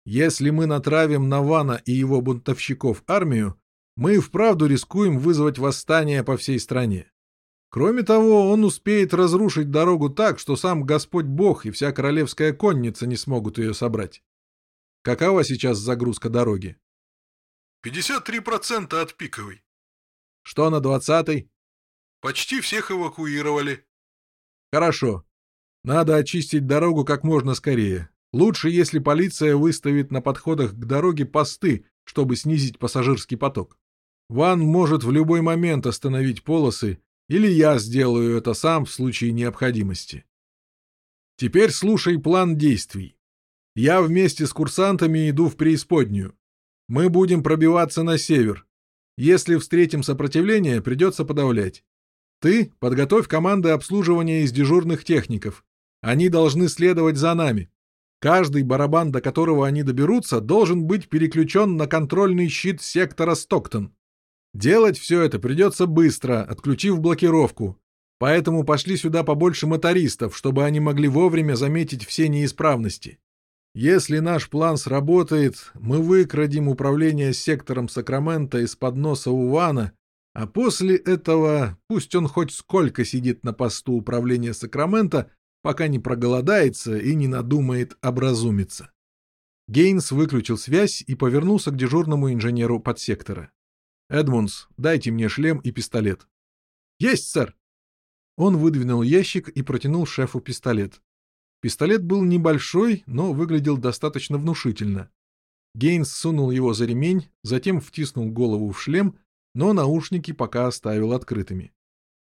Если мы натравим на Вана и его бунтовщиков армию, мы вправду рискуем вызвать восстание по всей стране. Кроме того, он успеет разрушить дорогу так, что сам Господь Бог и вся королевская конница не смогут ее собрать. Какова сейчас загрузка дороги? 53% от пиковой. Что на двадцатой? Почти всех эвакуировали. Хорошо. Надо очистить дорогу как можно скорее. Лучше, если полиция выставит на подходах к дороге посты, чтобы снизить пассажирский поток. Ван может в любой момент остановить полосы, или я сделаю это сам в случае необходимости. Теперь слушай план действий. Я вместе с курсантами иду в преисподнюю. Мы будем пробиваться на север. Если встретим сопротивление, придется подавлять. Ты подготовь команды обслуживания из дежурных техников. Они должны следовать за нами. Каждый барабан, до которого они доберутся, должен быть переключен на контрольный щит сектора Стоктон. Делать все это придется быстро, отключив блокировку. Поэтому пошли сюда побольше мотористов, чтобы они могли вовремя заметить все неисправности. Если наш план сработает, мы выкрадем управление сектором Сакрамента из-под носа Увана, а после этого пусть он хоть сколько сидит на посту управления Сакрамента, пока не проголодается и не надумает образумиться. Гейнс выключил связь и повернулся к дежурному инженеру подсектора. «Эдмунс, дайте мне шлем и пистолет». «Есть, сэр!» Он выдвинул ящик и протянул шефу пистолет. Пистолет был небольшой, но выглядел достаточно внушительно. Гейнс сунул его за ремень, затем втиснул голову в шлем, но наушники пока оставил открытыми.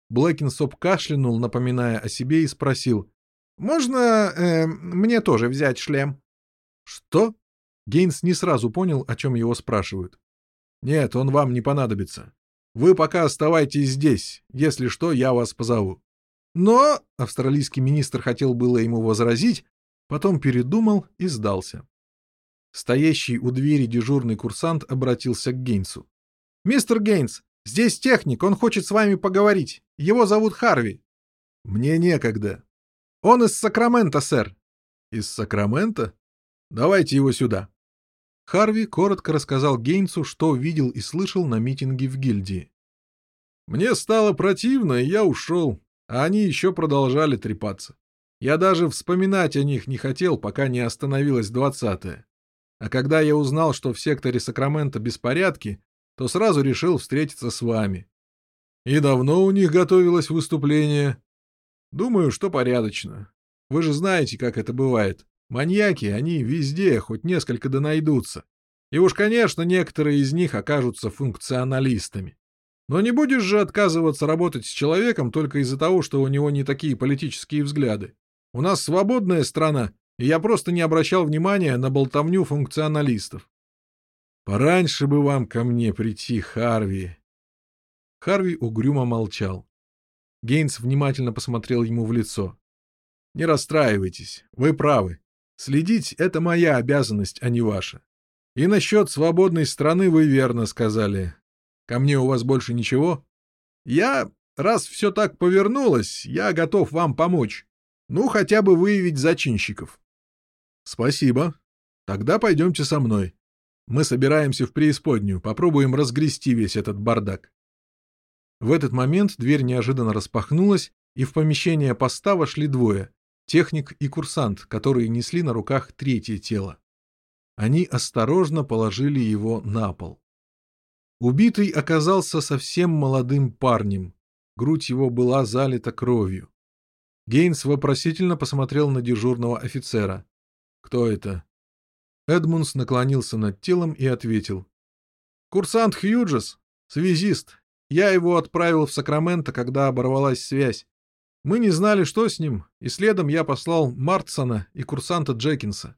Блэкинсоп кашлянул, напоминая о себе, и спросил. «Можно э, мне тоже взять шлем?» «Что?» Гейнс не сразу понял, о чем его спрашивают. «Нет, он вам не понадобится. Вы пока оставайтесь здесь. Если что, я вас позову». Но австралийский министр хотел было ему возразить, потом передумал и сдался. Стоящий у двери дежурный курсант обратился к Гейнсу. «Мистер Гейнс, здесь техник, он хочет с вами поговорить. Его зовут Харви». «Мне некогда». «Он из Сакрамента, сэр». «Из Сакрамента? Давайте его сюда». Харви коротко рассказал Гейнсу, что видел и слышал на митинге в гильдии. «Мне стало противно, и я ушел, а они еще продолжали трепаться. Я даже вспоминать о них не хотел, пока не остановилась двадцатая. А когда я узнал, что в секторе Сакрамента беспорядки, то сразу решил встретиться с вами. И давно у них готовилось выступление. Думаю, что порядочно. Вы же знаете, как это бывает. Маньяки, они везде, хоть несколько да найдутся. И уж, конечно, некоторые из них окажутся функционалистами. Но не будешь же отказываться работать с человеком только из-за того, что у него не такие политические взгляды. У нас свободная страна, и я просто не обращал внимания на болтовню функционалистов. Пораньше бы вам ко мне прийти, Харви. Харви угрюмо молчал. Гейнс внимательно посмотрел ему в лицо. Не расстраивайтесь, вы правы. Следить — это моя обязанность, а не ваша. И насчет свободной страны вы верно сказали. Ко мне у вас больше ничего? Я, раз все так повернулось, я готов вам помочь. Ну, хотя бы выявить зачинщиков. Спасибо. Тогда пойдемте со мной. Мы собираемся в преисподнюю, попробуем разгрести весь этот бардак. В этот момент дверь неожиданно распахнулась, и в помещение поста вошли двое техник и курсант, которые несли на руках третье тело. Они осторожно положили его на пол. Убитый оказался совсем молодым парнем, грудь его была залита кровью. Гейнс вопросительно посмотрел на дежурного офицера. «Кто это?» Эдмунс наклонился над телом и ответил. «Курсант Хьюджес, связист. Я его отправил в Сакраменто, когда оборвалась связь. Мы не знали, что с ним, и следом я послал Мартсона и курсанта Джекинса.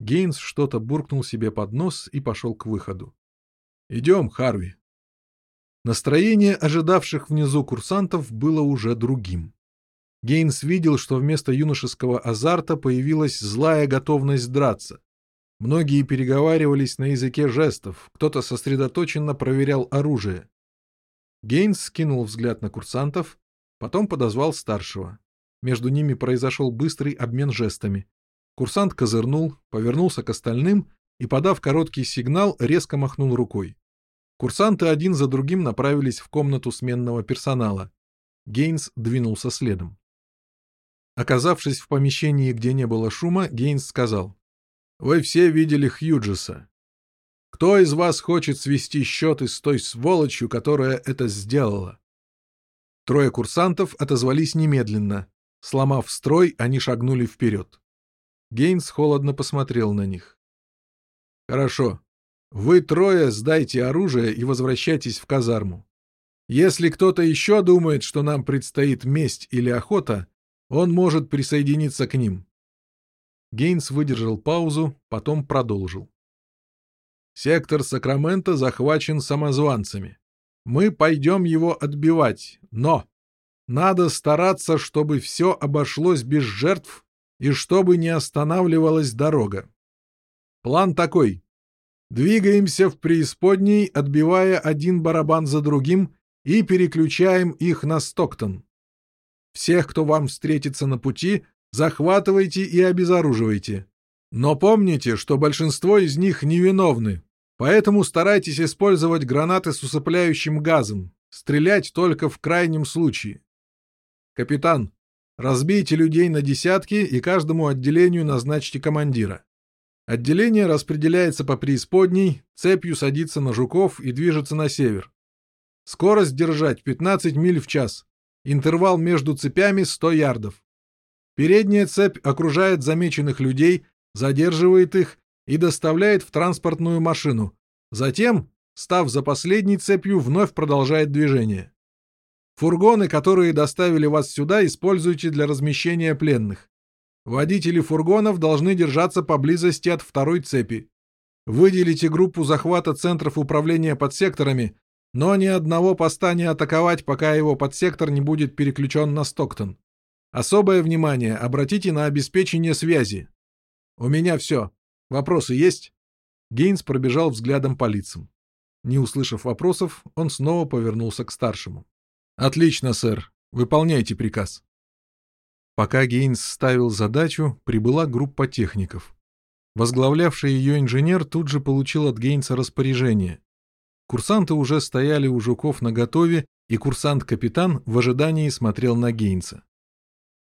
Гейнс что-то буркнул себе под нос и пошел к выходу. «Идем, Харви». Настроение ожидавших внизу курсантов было уже другим. Гейнс видел, что вместо юношеского азарта появилась злая готовность драться. Многие переговаривались на языке жестов, кто-то сосредоточенно проверял оружие. Гейнс скинул взгляд на курсантов, Потом подозвал старшего. Между ними произошел быстрый обмен жестами. Курсант козырнул, повернулся к остальным и, подав короткий сигнал, резко махнул рукой. Курсанты один за другим направились в комнату сменного персонала. Гейнс двинулся следом. Оказавшись в помещении, где не было шума, Гейнс сказал. «Вы все видели Хьюджеса. Кто из вас хочет свести счеты с той сволочью, которая это сделала?» Трое курсантов отозвались немедленно. Сломав строй, они шагнули вперед. Гейнс холодно посмотрел на них. «Хорошо. Вы трое сдайте оружие и возвращайтесь в казарму. Если кто-то еще думает, что нам предстоит месть или охота, он может присоединиться к ним. Гейнс выдержал паузу, потом продолжил. Сектор Сакрамента захвачен самозванцами. Мы пойдем его отбивать, но надо стараться, чтобы все обошлось без жертв и чтобы не останавливалась дорога. План такой. Двигаемся в преисподней, отбивая один барабан за другим и переключаем их на Стоктон. Всех, кто вам встретится на пути, захватывайте и обезоруживайте. Но помните, что большинство из них невиновны, поэтому старайтесь использовать гранаты с усыпляющим газом, стрелять только в крайнем случае. Капитан, разбейте людей на десятки и каждому отделению назначьте командира. Отделение распределяется по преисподней, цепью садится на жуков и движется на север. Скорость держать 15 миль в час. Интервал между цепями 100 ярдов. Передняя цепь окружает замеченных людей, задерживает их и доставляет в транспортную машину. Затем, став за последней цепью, вновь продолжает движение. Фургоны, которые доставили вас сюда, используйте для размещения пленных. Водители фургонов должны держаться поблизости от второй цепи. Выделите группу захвата центров управления подсекторами но ни одного поста не атаковать, пока его подсектор не будет переключен на Стоктон. Особое внимание обратите на обеспечение связи. У меня все. Вопросы есть?» Гейнс пробежал взглядом по лицам. Не услышав вопросов, он снова повернулся к старшему. «Отлично, сэр. Выполняйте приказ». Пока Гейнс ставил задачу, прибыла группа техников. Возглавлявший ее инженер тут же получил от Гейнса распоряжение Курсанты уже стояли у жуков наготове, и курсант-капитан в ожидании смотрел на Гейнса.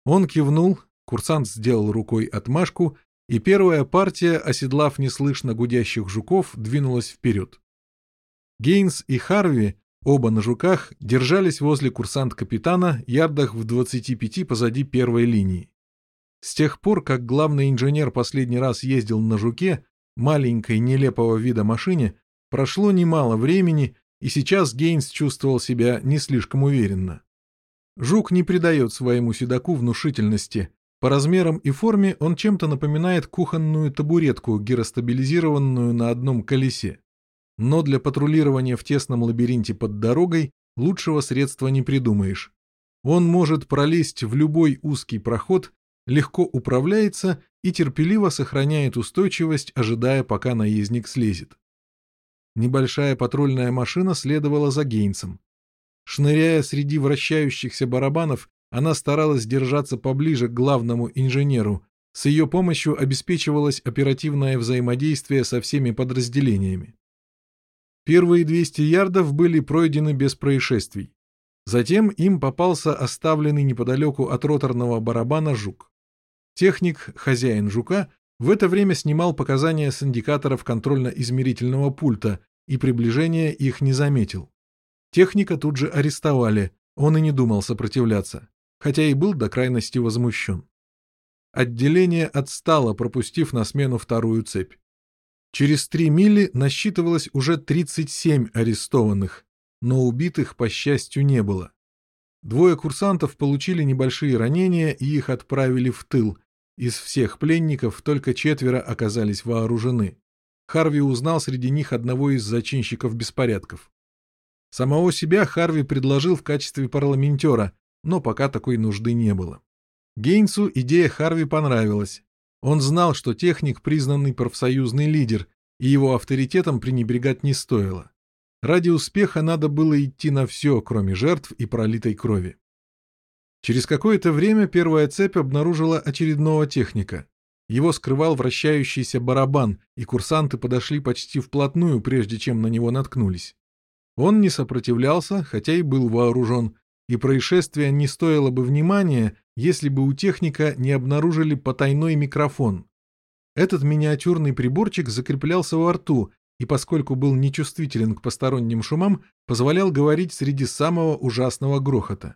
Он кивнул, курсант сделал рукой отмашку, и первая партия, оседлав неслышно гудящих жуков, двинулась вперед. Гейнс и Харви, оба на жуках, держались возле курсант-капитана, ярдах в 25 позади первой линии. С тех пор, как главный инженер последний раз ездил на жуке, маленькой нелепого вида машине, Прошло немало времени, и сейчас Гейнс чувствовал себя не слишком уверенно. Жук не придает своему седаку внушительности. По размерам и форме он чем-то напоминает кухонную табуретку, гиростабилизированную на одном колесе. Но для патрулирования в тесном лабиринте под дорогой лучшего средства не придумаешь. Он может пролезть в любой узкий проход, легко управляется и терпеливо сохраняет устойчивость, ожидая, пока наездник слезет. Небольшая патрульная машина следовала за Гейнсом. Шныряя среди вращающихся барабанов, она старалась держаться поближе к главному инженеру. С ее помощью обеспечивалось оперативное взаимодействие со всеми подразделениями. Первые 200 ярдов были пройдены без происшествий. Затем им попался оставленный неподалеку от роторного барабана жук. Техник, хозяин жука, в это время снимал показания с индикаторов контрольно-измерительного пульта, и приближения их не заметил. Техника тут же арестовали, он и не думал сопротивляться, хотя и был до крайности возмущен. Отделение отстало, пропустив на смену вторую цепь. Через три мили насчитывалось уже 37 арестованных, но убитых, по счастью, не было. Двое курсантов получили небольшие ранения и их отправили в тыл. Из всех пленников только четверо оказались вооружены. Харви узнал среди них одного из зачинщиков беспорядков. Самого себя Харви предложил в качестве парламентера, но пока такой нужды не было. Гейнсу идея Харви понравилась. Он знал, что техник признанный профсоюзный лидер, и его авторитетом пренебрегать не стоило. Ради успеха надо было идти на все, кроме жертв и пролитой крови. Через какое-то время первая цепь обнаружила очередного техника. Его скрывал вращающийся барабан, и курсанты подошли почти вплотную, прежде чем на него наткнулись. Он не сопротивлялся, хотя и был вооружен, и происшествие не стоило бы внимания, если бы у техника не обнаружили потайной микрофон. Этот миниатюрный приборчик закреплялся во рту, и поскольку был нечувствителен к посторонним шумам, позволял говорить среди самого ужасного грохота.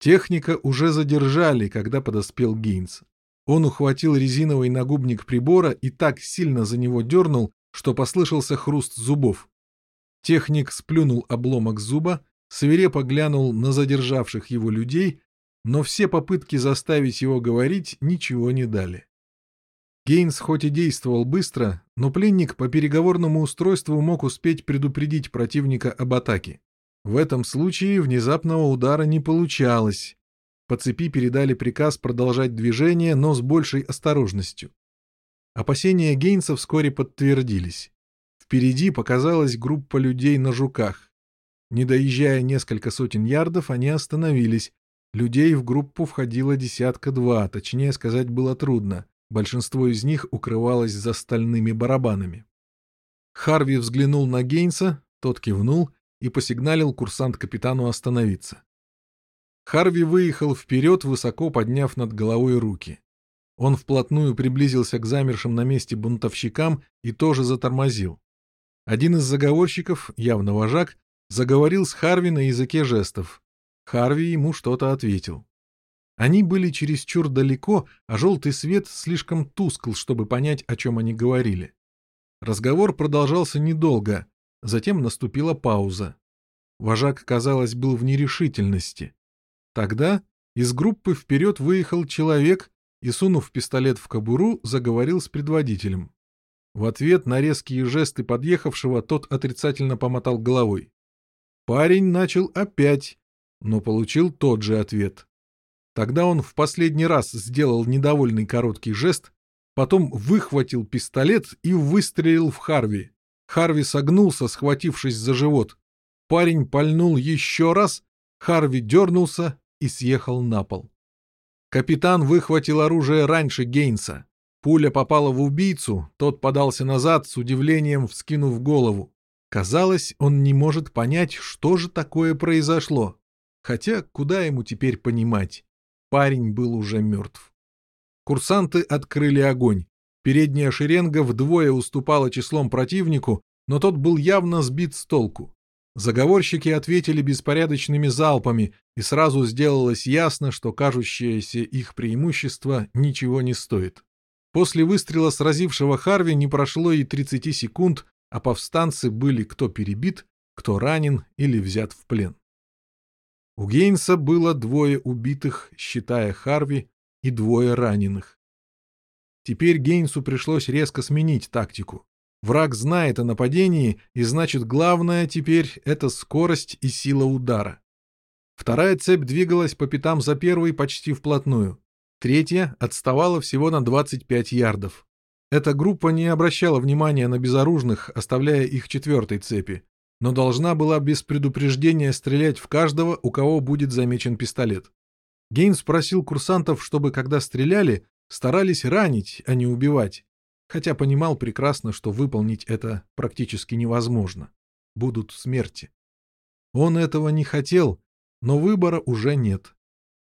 Техника уже задержали, когда подоспел Гейнс. Он ухватил резиновый нагубник прибора и так сильно за него дернул, что послышался хруст зубов. Техник сплюнул обломок зуба, свирепо глянул на задержавших его людей, но все попытки заставить его говорить ничего не дали. Гейнс хоть и действовал быстро, но пленник по переговорному устройству мог успеть предупредить противника об атаке. В этом случае внезапного удара не получалось. По цепи передали приказ продолжать движение, но с большей осторожностью. Опасения Гейнса вскоре подтвердились. Впереди показалась группа людей на жуках. Не доезжая несколько сотен ярдов, они остановились. Людей в группу входило десятка-два, точнее сказать было трудно. Большинство из них укрывалось за стальными барабанами. Харви взглянул на Гейнса, тот кивнул и посигналил курсант-капитану остановиться. Харви выехал вперед, высоко подняв над головой руки. Он вплотную приблизился к замершим на месте бунтовщикам и тоже затормозил. Один из заговорщиков, явно вожак, заговорил с Харви на языке жестов. Харви ему что-то ответил. Они были чересчур далеко, а желтый свет слишком тускл, чтобы понять, о чем они говорили. Разговор продолжался недолго, затем наступила пауза. Вожак, казалось, был в нерешительности. Тогда из группы вперед выехал человек и, сунув пистолет в кобуру, заговорил с предводителем. В ответ на резкие жесты подъехавшего тот отрицательно помотал головой. Парень начал опять, но получил тот же ответ. Тогда он в последний раз сделал недовольный короткий жест, потом выхватил пистолет и выстрелил в Харви. Харви согнулся, схватившись за живот. Парень пальнул еще раз, Харви дернулся и съехал на пол. Капитан выхватил оружие раньше Гейнса. Пуля попала в убийцу, тот подался назад, с удивлением вскинув голову. Казалось, он не может понять, что же такое произошло. Хотя куда ему теперь понимать? Парень был уже мертв. Курсанты открыли огонь. Передняя шеренга вдвое уступала числом противнику, но тот был явно сбит с толку. Заговорщики ответили беспорядочными залпами, и сразу сделалось ясно, что кажущееся их преимущество ничего не стоит. После выстрела сразившего Харви не прошло и 30 секунд, а повстанцы были кто перебит, кто ранен или взят в плен. У Гейнса было двое убитых, считая Харви, и двое раненых. Теперь Гейнсу пришлось резко сменить тактику. Враг знает о нападении, и значит главное теперь — это скорость и сила удара. Вторая цепь двигалась по пятам за первой почти вплотную. Третья отставала всего на 25 ярдов. Эта группа не обращала внимания на безоружных, оставляя их четвертой цепи но должна была без предупреждения стрелять в каждого, у кого будет замечен пистолет. Гейнс просил курсантов, чтобы, когда стреляли, старались ранить, а не убивать, хотя понимал прекрасно, что выполнить это практически невозможно. Будут смерти. Он этого не хотел, но выбора уже нет.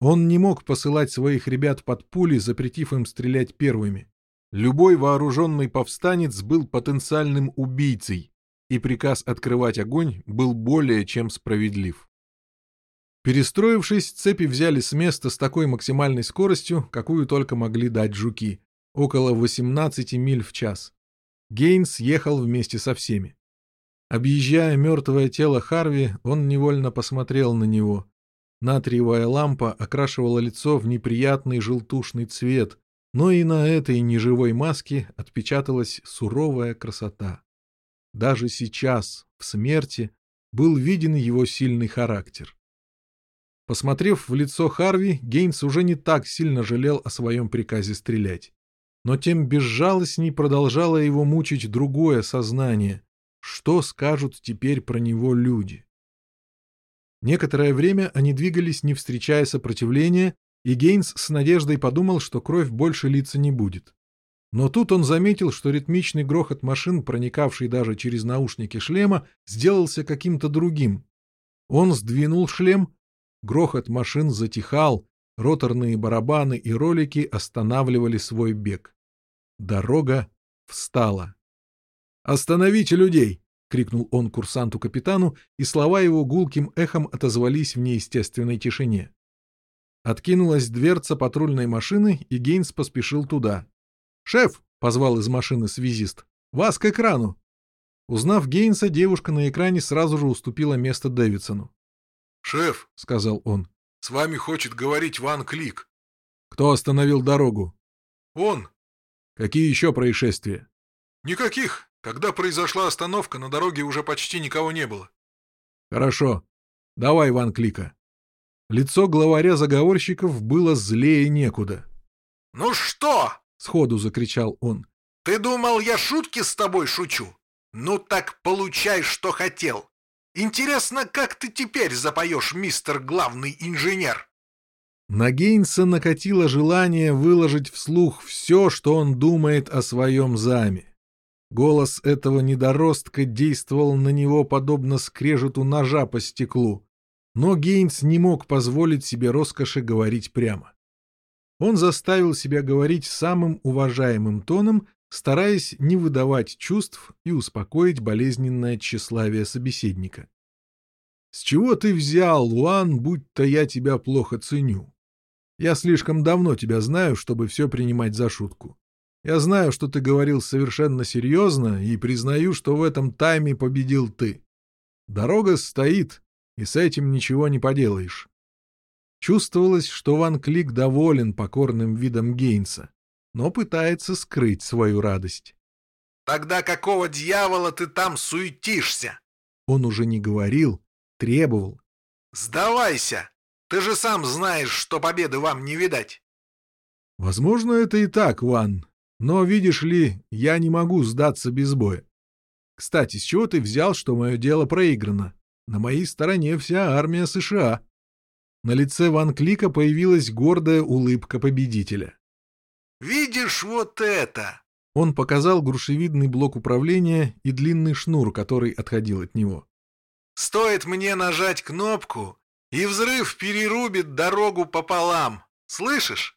Он не мог посылать своих ребят под пули, запретив им стрелять первыми. Любой вооруженный повстанец был потенциальным убийцей, и приказ открывать огонь был более чем справедлив. Перестроившись, цепи взяли с места с такой максимальной скоростью, какую только могли дать жуки, около 18 миль в час. Гейнс ехал вместе со всеми. Объезжая мертвое тело Харви, он невольно посмотрел на него. Натриевая лампа окрашивала лицо в неприятный желтушный цвет, но и на этой неживой маске отпечаталась суровая красота. Даже сейчас, в смерти, был виден его сильный характер. Посмотрев в лицо Харви, Гейнс уже не так сильно жалел о своем приказе стрелять. Но тем безжалостней продолжало его мучить другое сознание. Что скажут теперь про него люди? Некоторое время они двигались, не встречая сопротивления, и Гейнс с надеждой подумал, что кровь больше литься не будет. Но тут он заметил, что ритмичный грохот машин, проникавший даже через наушники шлема, сделался каким-то другим. Он сдвинул шлем, грохот машин затихал, роторные барабаны и ролики останавливали свой бег. Дорога встала. «Остановите людей!» — крикнул он курсанту-капитану, и слова его гулким эхом отозвались в неестественной тишине. Откинулась дверца патрульной машины, и Гейнс поспешил туда. «Шеф!» — позвал из машины связист. «Вас к экрану!» Узнав Гейнса, девушка на экране сразу же уступила место Дэвидсону. «Шеф», — сказал он, — «с вами хочет говорить Ван Клик». «Кто остановил дорогу?» «Он». «Какие еще происшествия?» «Никаких. Когда произошла остановка, на дороге уже почти никого не было». «Хорошо. Давай, Ван Клика». Лицо главаря заговорщиков было злее некуда. «Ну что?» — сходу закричал он. «Ты думал, я шутки с тобой шучу? Ну так получай, что хотел. Интересно, как ты теперь запоешь, мистер главный инженер?» На Гейнса накатило желание выложить вслух все, что он думает о своем заме. Голос этого недоростка действовал на него подобно скрежету ножа по стеклу, но Гейнс не мог позволить себе роскоши говорить прямо. Он заставил себя говорить самым уважаемым тоном, стараясь не выдавать чувств и успокоить болезненное тщеславие собеседника. «С чего ты взял, Луан, будь-то я тебя плохо ценю? Я слишком давно тебя знаю, чтобы все принимать за шутку. Я знаю, что ты говорил совершенно серьезно, и признаю, что в этом тайме победил ты. Дорога стоит, и с этим ничего не поделаешь. Чувствовалось, что Ван Клик доволен покорным видом Гейнса, но пытается скрыть свою радость. «Тогда какого дьявола ты там суетишься?» Он уже не говорил, требовал. «Сдавайся! Ты же сам знаешь, что победы вам не видать!» «Возможно, это и так, Ван, но, видишь ли, я не могу сдаться без боя. Кстати, с чего ты взял, что мое дело проиграно? На моей стороне вся армия США». На лице Ван Клика появилась гордая улыбка победителя. «Видишь вот это?» Он показал грушевидный блок управления и длинный шнур, который отходил от него. «Стоит мне нажать кнопку, и взрыв перерубит дорогу пополам. Слышишь?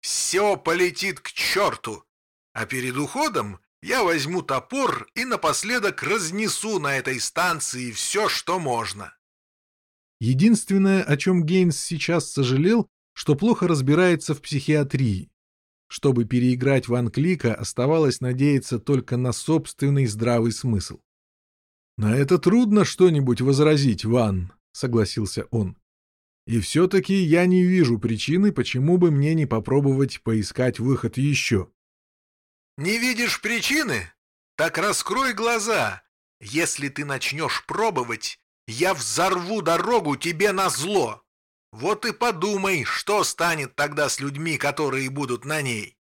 Все полетит к черту. А перед уходом я возьму топор и напоследок разнесу на этой станции все, что можно». Единственное, о чем Гейнс сейчас сожалел, что плохо разбирается в психиатрии. Чтобы переиграть Ван Клика, оставалось надеяться только на собственный здравый смысл. «На это трудно что-нибудь возразить, Ван», — согласился он. «И все-таки я не вижу причины, почему бы мне не попробовать поискать выход еще». «Не видишь причины? Так раскрой глаза. Если ты начнешь пробовать, я взорву дорогу тебе на зло. Вот и подумай, что станет тогда с людьми, которые будут на ней.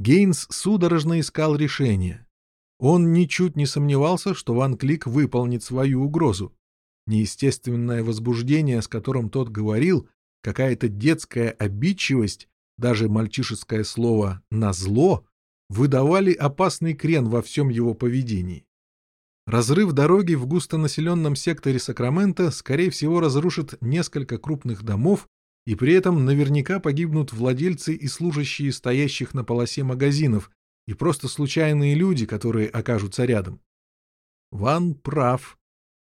Гейнс судорожно искал решение. Он ничуть не сомневался, что Ван Клик выполнит свою угрозу. Неестественное возбуждение, с которым тот говорил, какая-то детская обидчивость, даже мальчишеское слово «на зло» выдавали опасный крен во всем его поведении. Разрыв дороги в густонаселенном секторе Сакрамента, скорее всего, разрушит несколько крупных домов, и при этом наверняка погибнут владельцы и служащие стоящих на полосе магазинов, и просто случайные люди, которые окажутся рядом. Ван прав.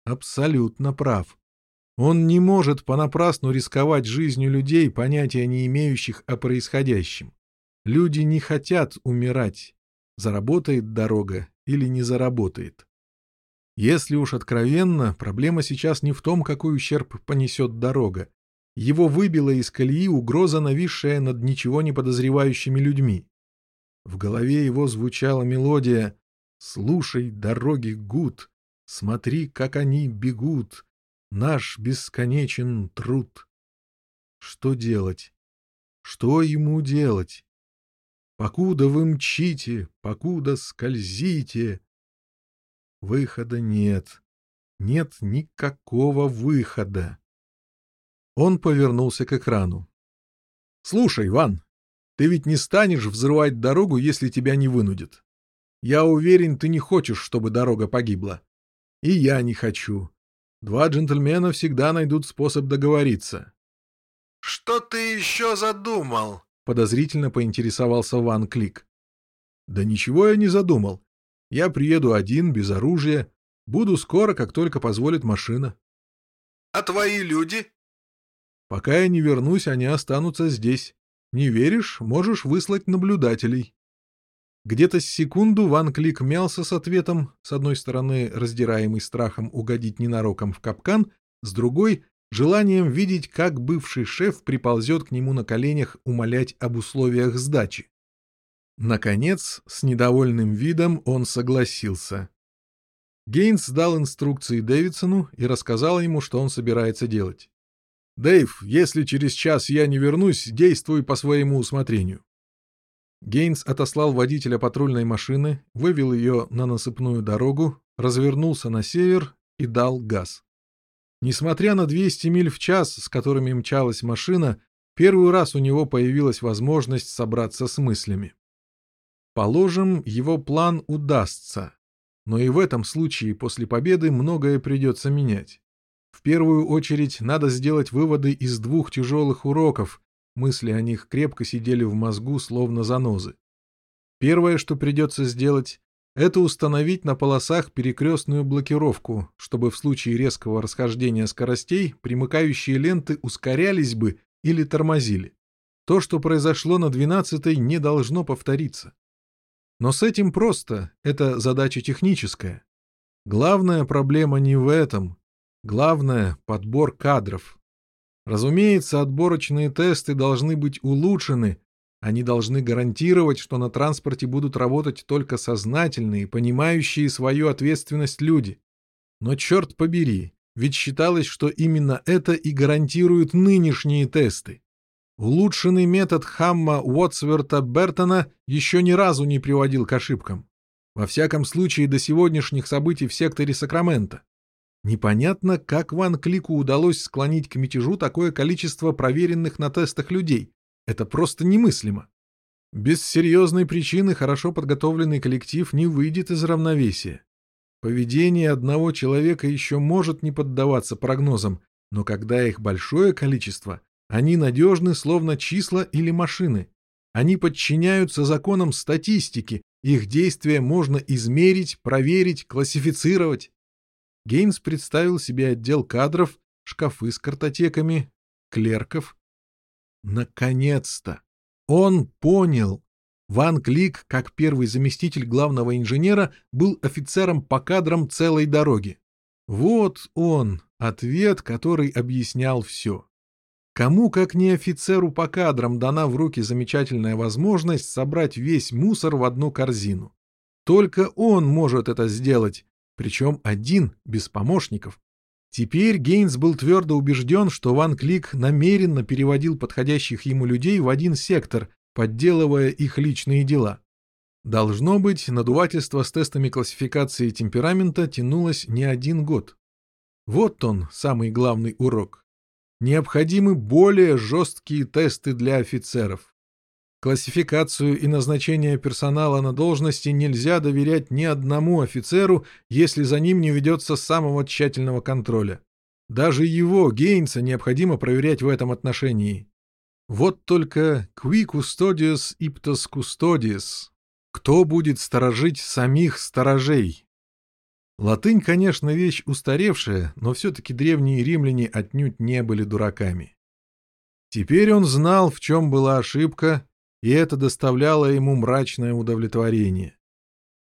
Абсолютно прав. Он не может понапрасну рисковать жизнью людей, понятия не имеющих о происходящем. Люди не хотят умирать. Заработает дорога или не заработает. Если уж откровенно, проблема сейчас не в том, какой ущерб понесет дорога. Его выбила из колеи угроза, нависшая над ничего не подозревающими людьми. В голове его звучала мелодия «Слушай, дороги гуд, смотри, как они бегут, наш бесконечен труд». Что делать? Что ему делать? Покуда вы мчите, покуда скользите, Выхода нет. Нет никакого выхода. Он повернулся к экрану. «Слушай, Ван, ты ведь не станешь взрывать дорогу, если тебя не вынудят. Я уверен, ты не хочешь, чтобы дорога погибла. И я не хочу. Два джентльмена всегда найдут способ договориться». «Что ты еще задумал?» — подозрительно поинтересовался Ван Клик. «Да ничего я не задумал. Я приеду один, без оружия. Буду скоро, как только позволит машина. — А твои люди? — Пока я не вернусь, они останутся здесь. Не веришь, можешь выслать наблюдателей. Где-то с секунду Ван Клик мялся с ответом, с одной стороны, раздираемый страхом угодить ненароком в капкан, с другой желанием видеть, как бывший шеф приползет к нему на коленях умолять об условиях сдачи. Наконец, с недовольным видом он согласился. Гейнс дал инструкции Дэвидсону и рассказал ему, что он собирается делать. «Дэйв, если через час я не вернусь, действуй по своему усмотрению». Гейнс отослал водителя патрульной машины, вывел ее на насыпную дорогу, развернулся на север и дал газ. Несмотря на 200 миль в час, с которыми мчалась машина, первый раз у него появилась возможность собраться с мыслями. Положим, его план удастся, но и в этом случае после победы многое придется менять. В первую очередь надо сделать выводы из двух тяжелых уроков, мысли о них крепко сидели в мозгу, словно занозы. Первое, что придется сделать, это установить на полосах перекрестную блокировку, чтобы в случае резкого расхождения скоростей примыкающие ленты ускорялись бы или тормозили. То, что произошло на 12-й, не должно повториться. Но с этим просто, это задача техническая. Главная проблема не в этом. Главное — подбор кадров. Разумеется, отборочные тесты должны быть улучшены, они должны гарантировать, что на транспорте будут работать только сознательные, понимающие свою ответственность люди. Но черт побери, ведь считалось, что именно это и гарантируют нынешние тесты. Улучшенный метод Хамма Уотсверта Бертона еще ни разу не приводил к ошибкам. Во всяком случае, до сегодняшних событий в секторе Сакрамента. Непонятно, как Ван Клику удалось склонить к мятежу такое количество проверенных на тестах людей. Это просто немыслимо. Без серьезной причины хорошо подготовленный коллектив не выйдет из равновесия. Поведение одного человека еще может не поддаваться прогнозам, но когда их большое количество, они надежны, словно числа или машины. Они подчиняются законам статистики, их действия можно измерить, проверить, классифицировать. Гейнс представил себе отдел кадров, шкафы с картотеками, клерков. Наконец-то! Он понял. Ван Клик, как первый заместитель главного инженера, был офицером по кадрам целой дороги. Вот он, ответ, который объяснял все. Кому, как не офицеру по кадрам, дана в руки замечательная возможность собрать весь мусор в одну корзину? Только он может это сделать, причем один, без помощников. Теперь Гейнс был твердо убежден, что Ван Клик намеренно переводил подходящих ему людей в один сектор, подделывая их личные дела. Должно быть, надувательство с тестами классификации темперамента тянулось не один год. Вот он, самый главный урок необходимы более жесткие тесты для офицеров. Классификацию и назначение персонала на должности нельзя доверять ни одному офицеру, если за ним не ведется самого тщательного контроля. Даже его, Гейнса, необходимо проверять в этом отношении. Вот только «qui custodius iptos custodius» — кто будет сторожить самих сторожей? Латынь, конечно, вещь устаревшая, но все-таки древние римляне отнюдь не были дураками. Теперь он знал, в чем была ошибка, и это доставляло ему мрачное удовлетворение.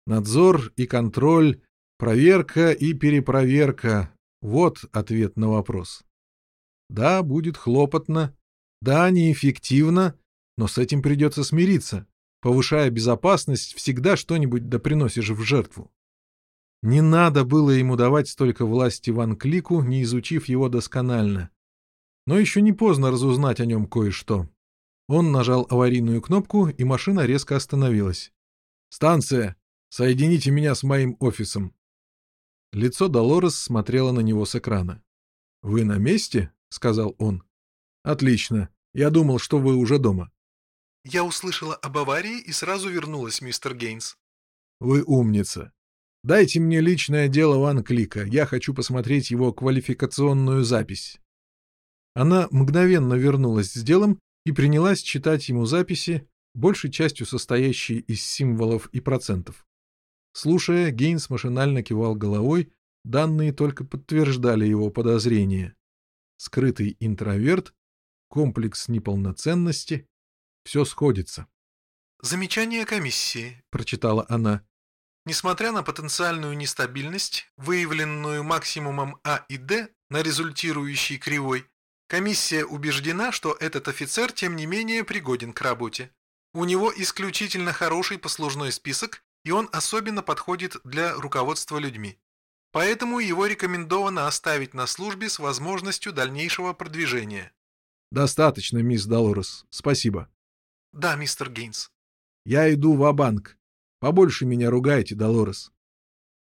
Надзор и контроль, проверка и перепроверка — вот ответ на вопрос. Да, будет хлопотно, да, неэффективно, но с этим придется смириться. Повышая безопасность, всегда что-нибудь да приносишь в жертву. Не надо было ему давать столько власти Ван Клику, не изучив его досконально. Но еще не поздно разузнать о нем кое-что. Он нажал аварийную кнопку, и машина резко остановилась. «Станция! Соедините меня с моим офисом!» Лицо Долорес смотрело на него с экрана. «Вы на месте?» — сказал он. «Отлично. Я думал, что вы уже дома». «Я услышала об аварии и сразу вернулась, мистер Гейнс». «Вы умница. Дайте мне личное дело Ван Клика, я хочу посмотреть его квалификационную запись». Она мгновенно вернулась с делом и принялась читать ему записи, большей частью состоящие из символов и процентов. Слушая, Гейнс машинально кивал головой, данные только подтверждали его подозрения. Скрытый интроверт, комплекс неполноценности — все сходится. «Замечание комиссии», — прочитала она. Несмотря на потенциальную нестабильность, выявленную максимумом А и Д на результирующей кривой, комиссия убеждена, что этот офицер тем не менее пригоден к работе. У него исключительно хороший послужной список, и он особенно подходит для руководства людьми. Поэтому его рекомендовано оставить на службе с возможностью дальнейшего продвижения. Достаточно, мисс Долорес. Спасибо. Да, мистер Гейнс. Я иду в банк Побольше меня ругайте, Долорес.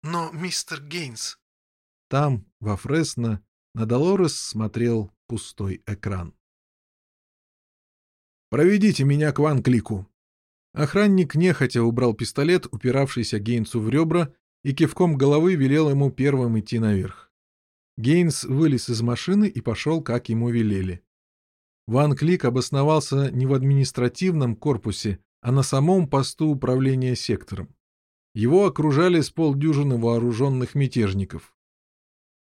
Но, мистер Гейнс... Там, во Фресно, на Долорес смотрел пустой экран. «Проведите меня к Ван Клику». Охранник нехотя убрал пистолет, упиравшийся Гейнсу в ребра, и кивком головы велел ему первым идти наверх. Гейнс вылез из машины и пошел, как ему велели. Ван Клик обосновался не в административном корпусе, а на самом посту управления сектором. Его окружали с полдюжины вооруженных мятежников.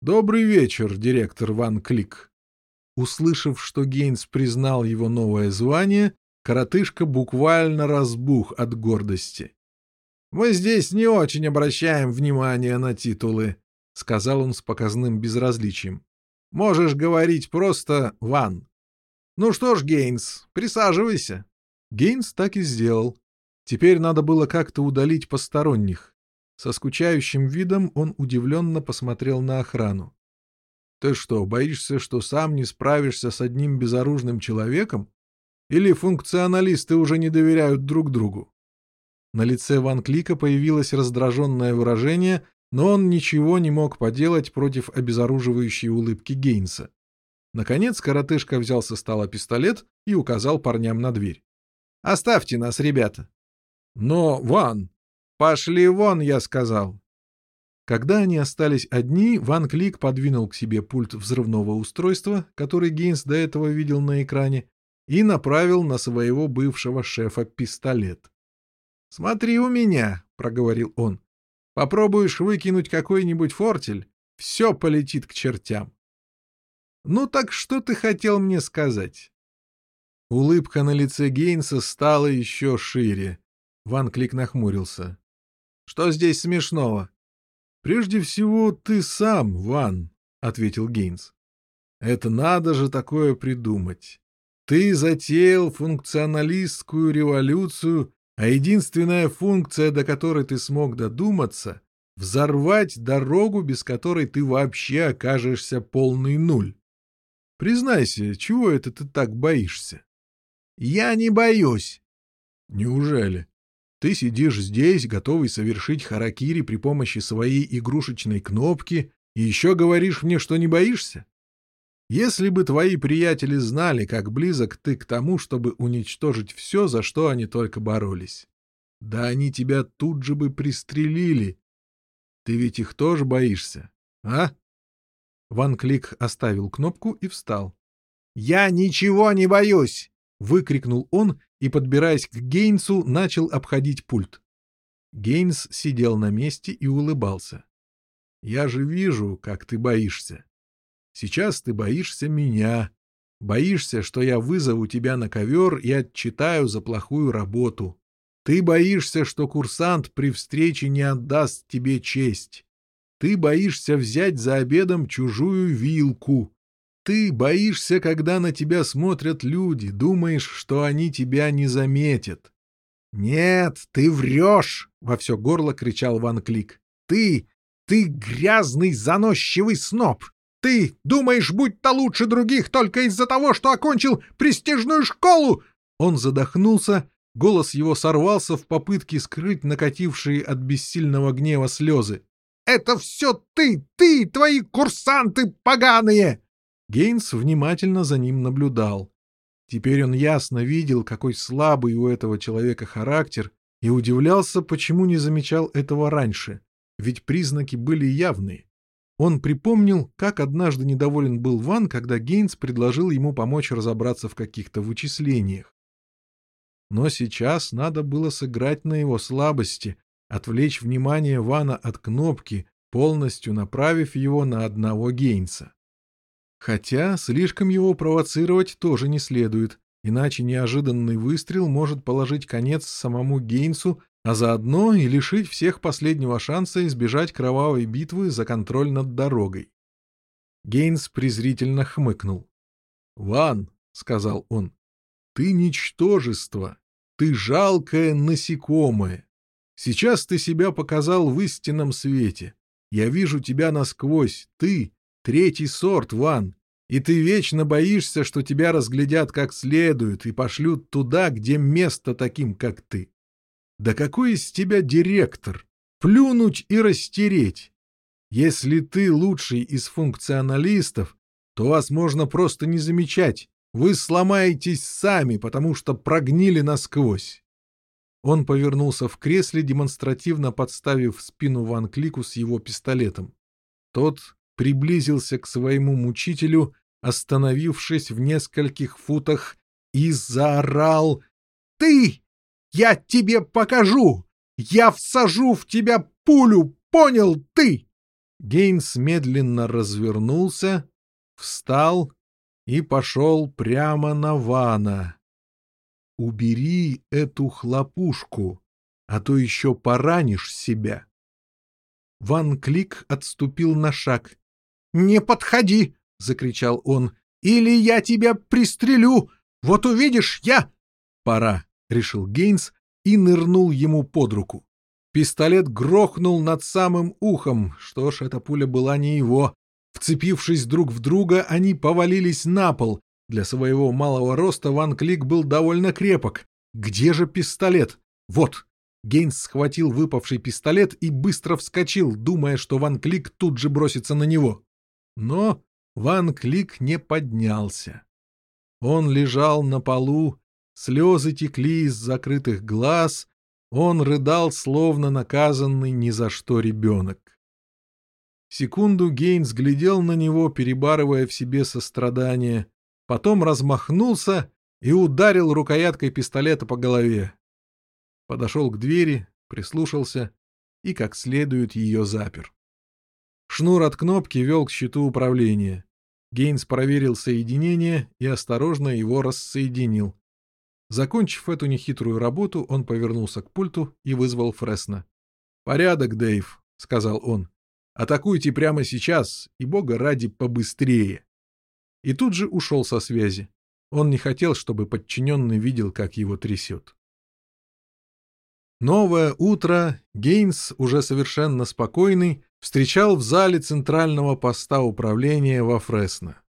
«Добрый вечер, директор Ван Клик». Услышав, что Гейнс признал его новое звание, коротышка буквально разбух от гордости. «Мы здесь не очень обращаем внимание на титулы», — сказал он с показным безразличием. «Можешь говорить просто «Ван». Ну что ж, Гейнс, присаживайся». Гейнс так и сделал. Теперь надо было как-то удалить посторонних. Со скучающим видом он удивленно посмотрел на охрану. «Ты что, боишься, что сам не справишься с одним безоружным человеком? Или функционалисты уже не доверяют друг другу?» На лице Ван Клика появилось раздраженное выражение, но он ничего не мог поделать против обезоруживающей улыбки Гейнса. Наконец коротышка взял со стола пистолет и указал парням на дверь. Оставьте нас, ребята. Но, Ван... Пошли вон, я сказал. Когда они остались одни, Ван Клик подвинул к себе пульт взрывного устройства, который Гейнс до этого видел на экране, и направил на своего бывшего шефа пистолет. «Смотри у меня», — проговорил он. «Попробуешь выкинуть какой-нибудь фортель, все полетит к чертям». «Ну так что ты хотел мне сказать?» Улыбка на лице Гейнса стала еще шире. Ван Клик нахмурился. «Что здесь смешного?» «Прежде всего, ты сам, Ван», — ответил Гейнс. «Это надо же такое придумать. Ты затеял функционалистскую революцию, а единственная функция, до которой ты смог додуматься — взорвать дорогу, без которой ты вообще окажешься полный нуль. Признайся, чего это ты так боишься?» Я не боюсь. Неужели? Ты сидишь здесь, готовый совершить харакири при помощи своей игрушечной кнопки, и еще говоришь мне, что не боишься? Если бы твои приятели знали, как близок ты к тому, чтобы уничтожить все, за что они только боролись, да они тебя тут же бы пристрелили. Ты ведь их тоже боишься, а? Ван Клик оставил кнопку и встал. — Я ничего не боюсь! выкрикнул он и, подбираясь к Гейнсу, начал обходить пульт. Гейнс сидел на месте и улыбался. «Я же вижу, как ты боишься. Сейчас ты боишься меня. Боишься, что я вызову тебя на ковер и отчитаю за плохую работу. Ты боишься, что курсант при встрече не отдаст тебе честь. Ты боишься взять за обедом чужую вилку. Ты боишься, когда на тебя смотрят люди, думаешь, что они тебя не заметят. «Нет, ты врешь!» — во все горло кричал Ван Клик. «Ты, ты грязный заносчивый сноб! Ты думаешь, будь-то лучше других только из-за того, что окончил престижную школу!» Он задохнулся, голос его сорвался в попытке скрыть накатившие от бессильного гнева слезы. «Это все ты, ты, твои курсанты поганые!» Гейнс внимательно за ним наблюдал. Теперь он ясно видел, какой слабый у этого человека характер, и удивлялся, почему не замечал этого раньше, ведь признаки были явные. Он припомнил, как однажды недоволен был Ван, когда Гейнс предложил ему помочь разобраться в каких-то вычислениях. Но сейчас надо было сыграть на его слабости, отвлечь внимание Вана от кнопки, полностью направив его на одного Гейнса. Хотя слишком его провоцировать тоже не следует. иначе неожиданный выстрел может положить конец самому Гейнсу, а заодно и лишить всех последнего шанса избежать кровавой битвы за контроль над дорогой. Гейнс презрительно хмыкнул. «Ван», — сказал он, — «ты ничтожество, ты жалкое насекомое. Сейчас ты себя показал в истинном свете. Я вижу тебя насквозь, ты — третий сорт, Ван, и ты вечно боишься, что тебя разглядят как следует и пошлют туда, где место таким, как ты. Да какой из тебя директор? Плюнуть и растереть. Если ты лучший из функционалистов, то вас можно просто не замечать. Вы сломаетесь сами, потому что прогнили насквозь. Он повернулся в кресле, демонстративно подставив спину Ван Клику с его пистолетом. Тот приблизился к своему мучителю, остановившись в нескольких футах, и заорал «Ты! Я тебе покажу! Я всажу в тебя пулю! Понял ты?» Гейнс медленно развернулся, встал и пошел прямо на Вана. «Убери эту хлопушку, а то еще поранишь себя». Ван Клик отступил на шаг. «Не подходи!» — закричал он. «Или я тебя пристрелю! Вот увидишь, я...» «Пора», — решил Гейнс и нырнул ему под руку. Пистолет грохнул над самым ухом. Что ж, эта пуля была не его. Вцепившись друг в друга, они повалились на пол. Для своего малого роста Ван Клик был довольно крепок. Где же пистолет? Вот. Гейнс схватил выпавший пистолет и быстро вскочил, думая, что Ван Клик тут же бросится на него. Но Ван Клик не поднялся. Он лежал на полу, слезы текли из закрытых глаз, он рыдал, словно наказанный ни за что ребенок. Секунду Гейнс глядел на него, перебарывая в себе сострадание, потом размахнулся и ударил рукояткой пистолета по голове. Подошел к двери, прислушался и как следует ее запер. Шнур от кнопки вел к щиту управления. Гейнс проверил соединение и осторожно его рассоединил. Закончив эту нехитрую работу, он повернулся к пульту и вызвал Фресно. «Порядок, Дэйв», — сказал он. Атакуйте прямо сейчас, и бога ради побыстрее. И тут же ушел со связи. Он не хотел, чтобы подчиненный видел, как его трясет. Новое утро Гейнс, уже совершенно спокойный, встречал в зале центрального поста управления во Фресно.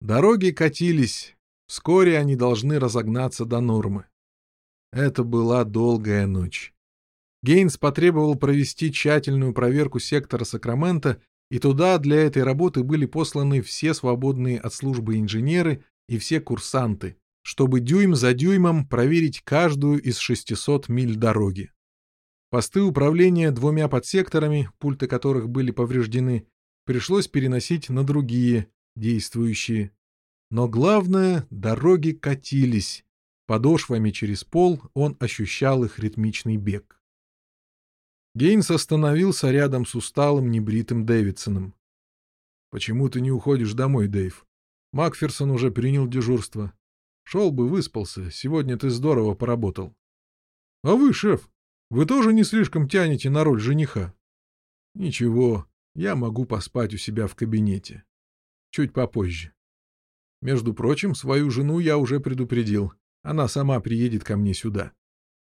Дороги катились, вскоре они должны разогнаться до нормы. Это была долгая ночь. Гейнс потребовал провести тщательную проверку сектора Сакрамента, и туда для этой работы были посланы все свободные от службы инженеры и все курсанты, чтобы дюйм за дюймом проверить каждую из 600 миль дороги. Посты управления двумя подсекторами, пульты которых были повреждены, пришлось переносить на другие, действующие. Но главное, дороги катились. Подошвами через пол он ощущал их ритмичный бег. Гейнс остановился рядом с усталым, небритым Дэвидсоном. «Почему ты не уходишь домой, Дэйв? Макферсон уже принял дежурство. Шел бы, выспался. Сегодня ты здорово поработал». «А вы, шеф, вы тоже не слишком тянете на роль жениха?» «Ничего, я могу поспать у себя в кабинете. Чуть попозже. Между прочим, свою жену я уже предупредил. Она сама приедет ко мне сюда».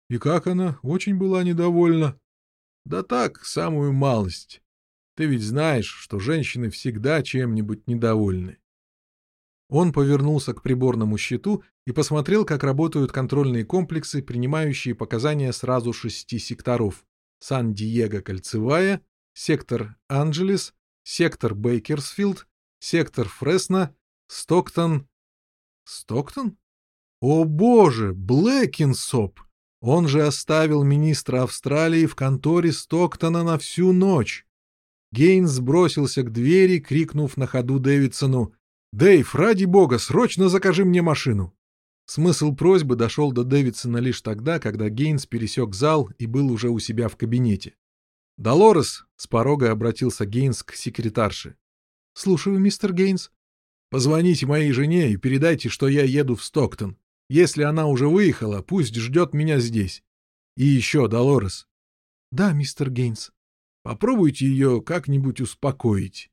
«И как она? Очень была недовольна». Да так, самую малость. Ты ведь знаешь, что женщины всегда чем-нибудь недовольны. Он повернулся к приборному щиту и посмотрел, как работают контрольные комплексы, принимающие показания сразу шести секторов. Сан-Диего кольцевая, сектор Анджелес, сектор Бейкерсфилд, сектор Фресно, Стоктон... Стоктон? О боже, Блэкинсоп! Он же оставил министра Австралии в конторе Стоктона на всю ночь. Гейнс бросился к двери, крикнув на ходу Дэвидсону «Дэйв, ради бога, срочно закажи мне машину!» Смысл просьбы дошел до Дэвидсона лишь тогда, когда Гейнс пересек зал и был уже у себя в кабинете. «Долорес!» — с порога обратился Гейнс к секретарше. «Слушаю, мистер Гейнс». «Позвоните моей жене и передайте, что я еду в Стоктон. Если она уже выехала, пусть ждет меня здесь. И еще, Долорес. Да, мистер Гейнс. Попробуйте ее как-нибудь успокоить.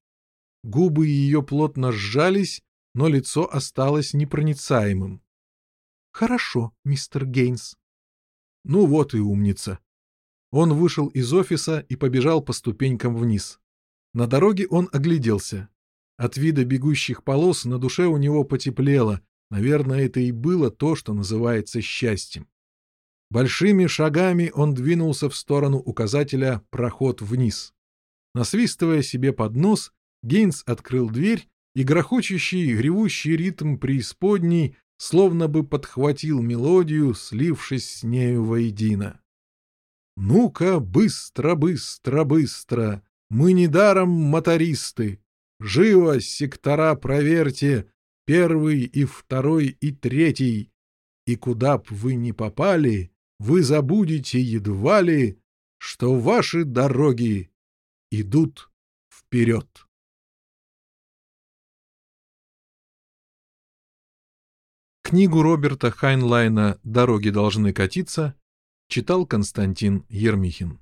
Губы ее плотно сжались, но лицо осталось непроницаемым. Хорошо, мистер Гейнс. Ну вот и умница. Он вышел из офиса и побежал по ступенькам вниз. На дороге он огляделся. От вида бегущих полос на душе у него потеплело. Наверное, это и было то, что называется счастьем. Большими шагами он двинулся в сторону указателя «Проход вниз». Насвистывая себе под нос, Гейнс открыл дверь, и грохочущий, гревущий ритм преисподней словно бы подхватил мелодию, слившись с нею воедино. «Ну-ка, быстро, быстро, быстро! Мы недаром мотористы! Живо, сектора проверьте, первый и второй и третий, и куда б вы ни попали, вы забудете едва ли, что ваши дороги идут вперед. Книгу Роберта Хайнлайна «Дороги должны катиться» читал Константин Ермихин.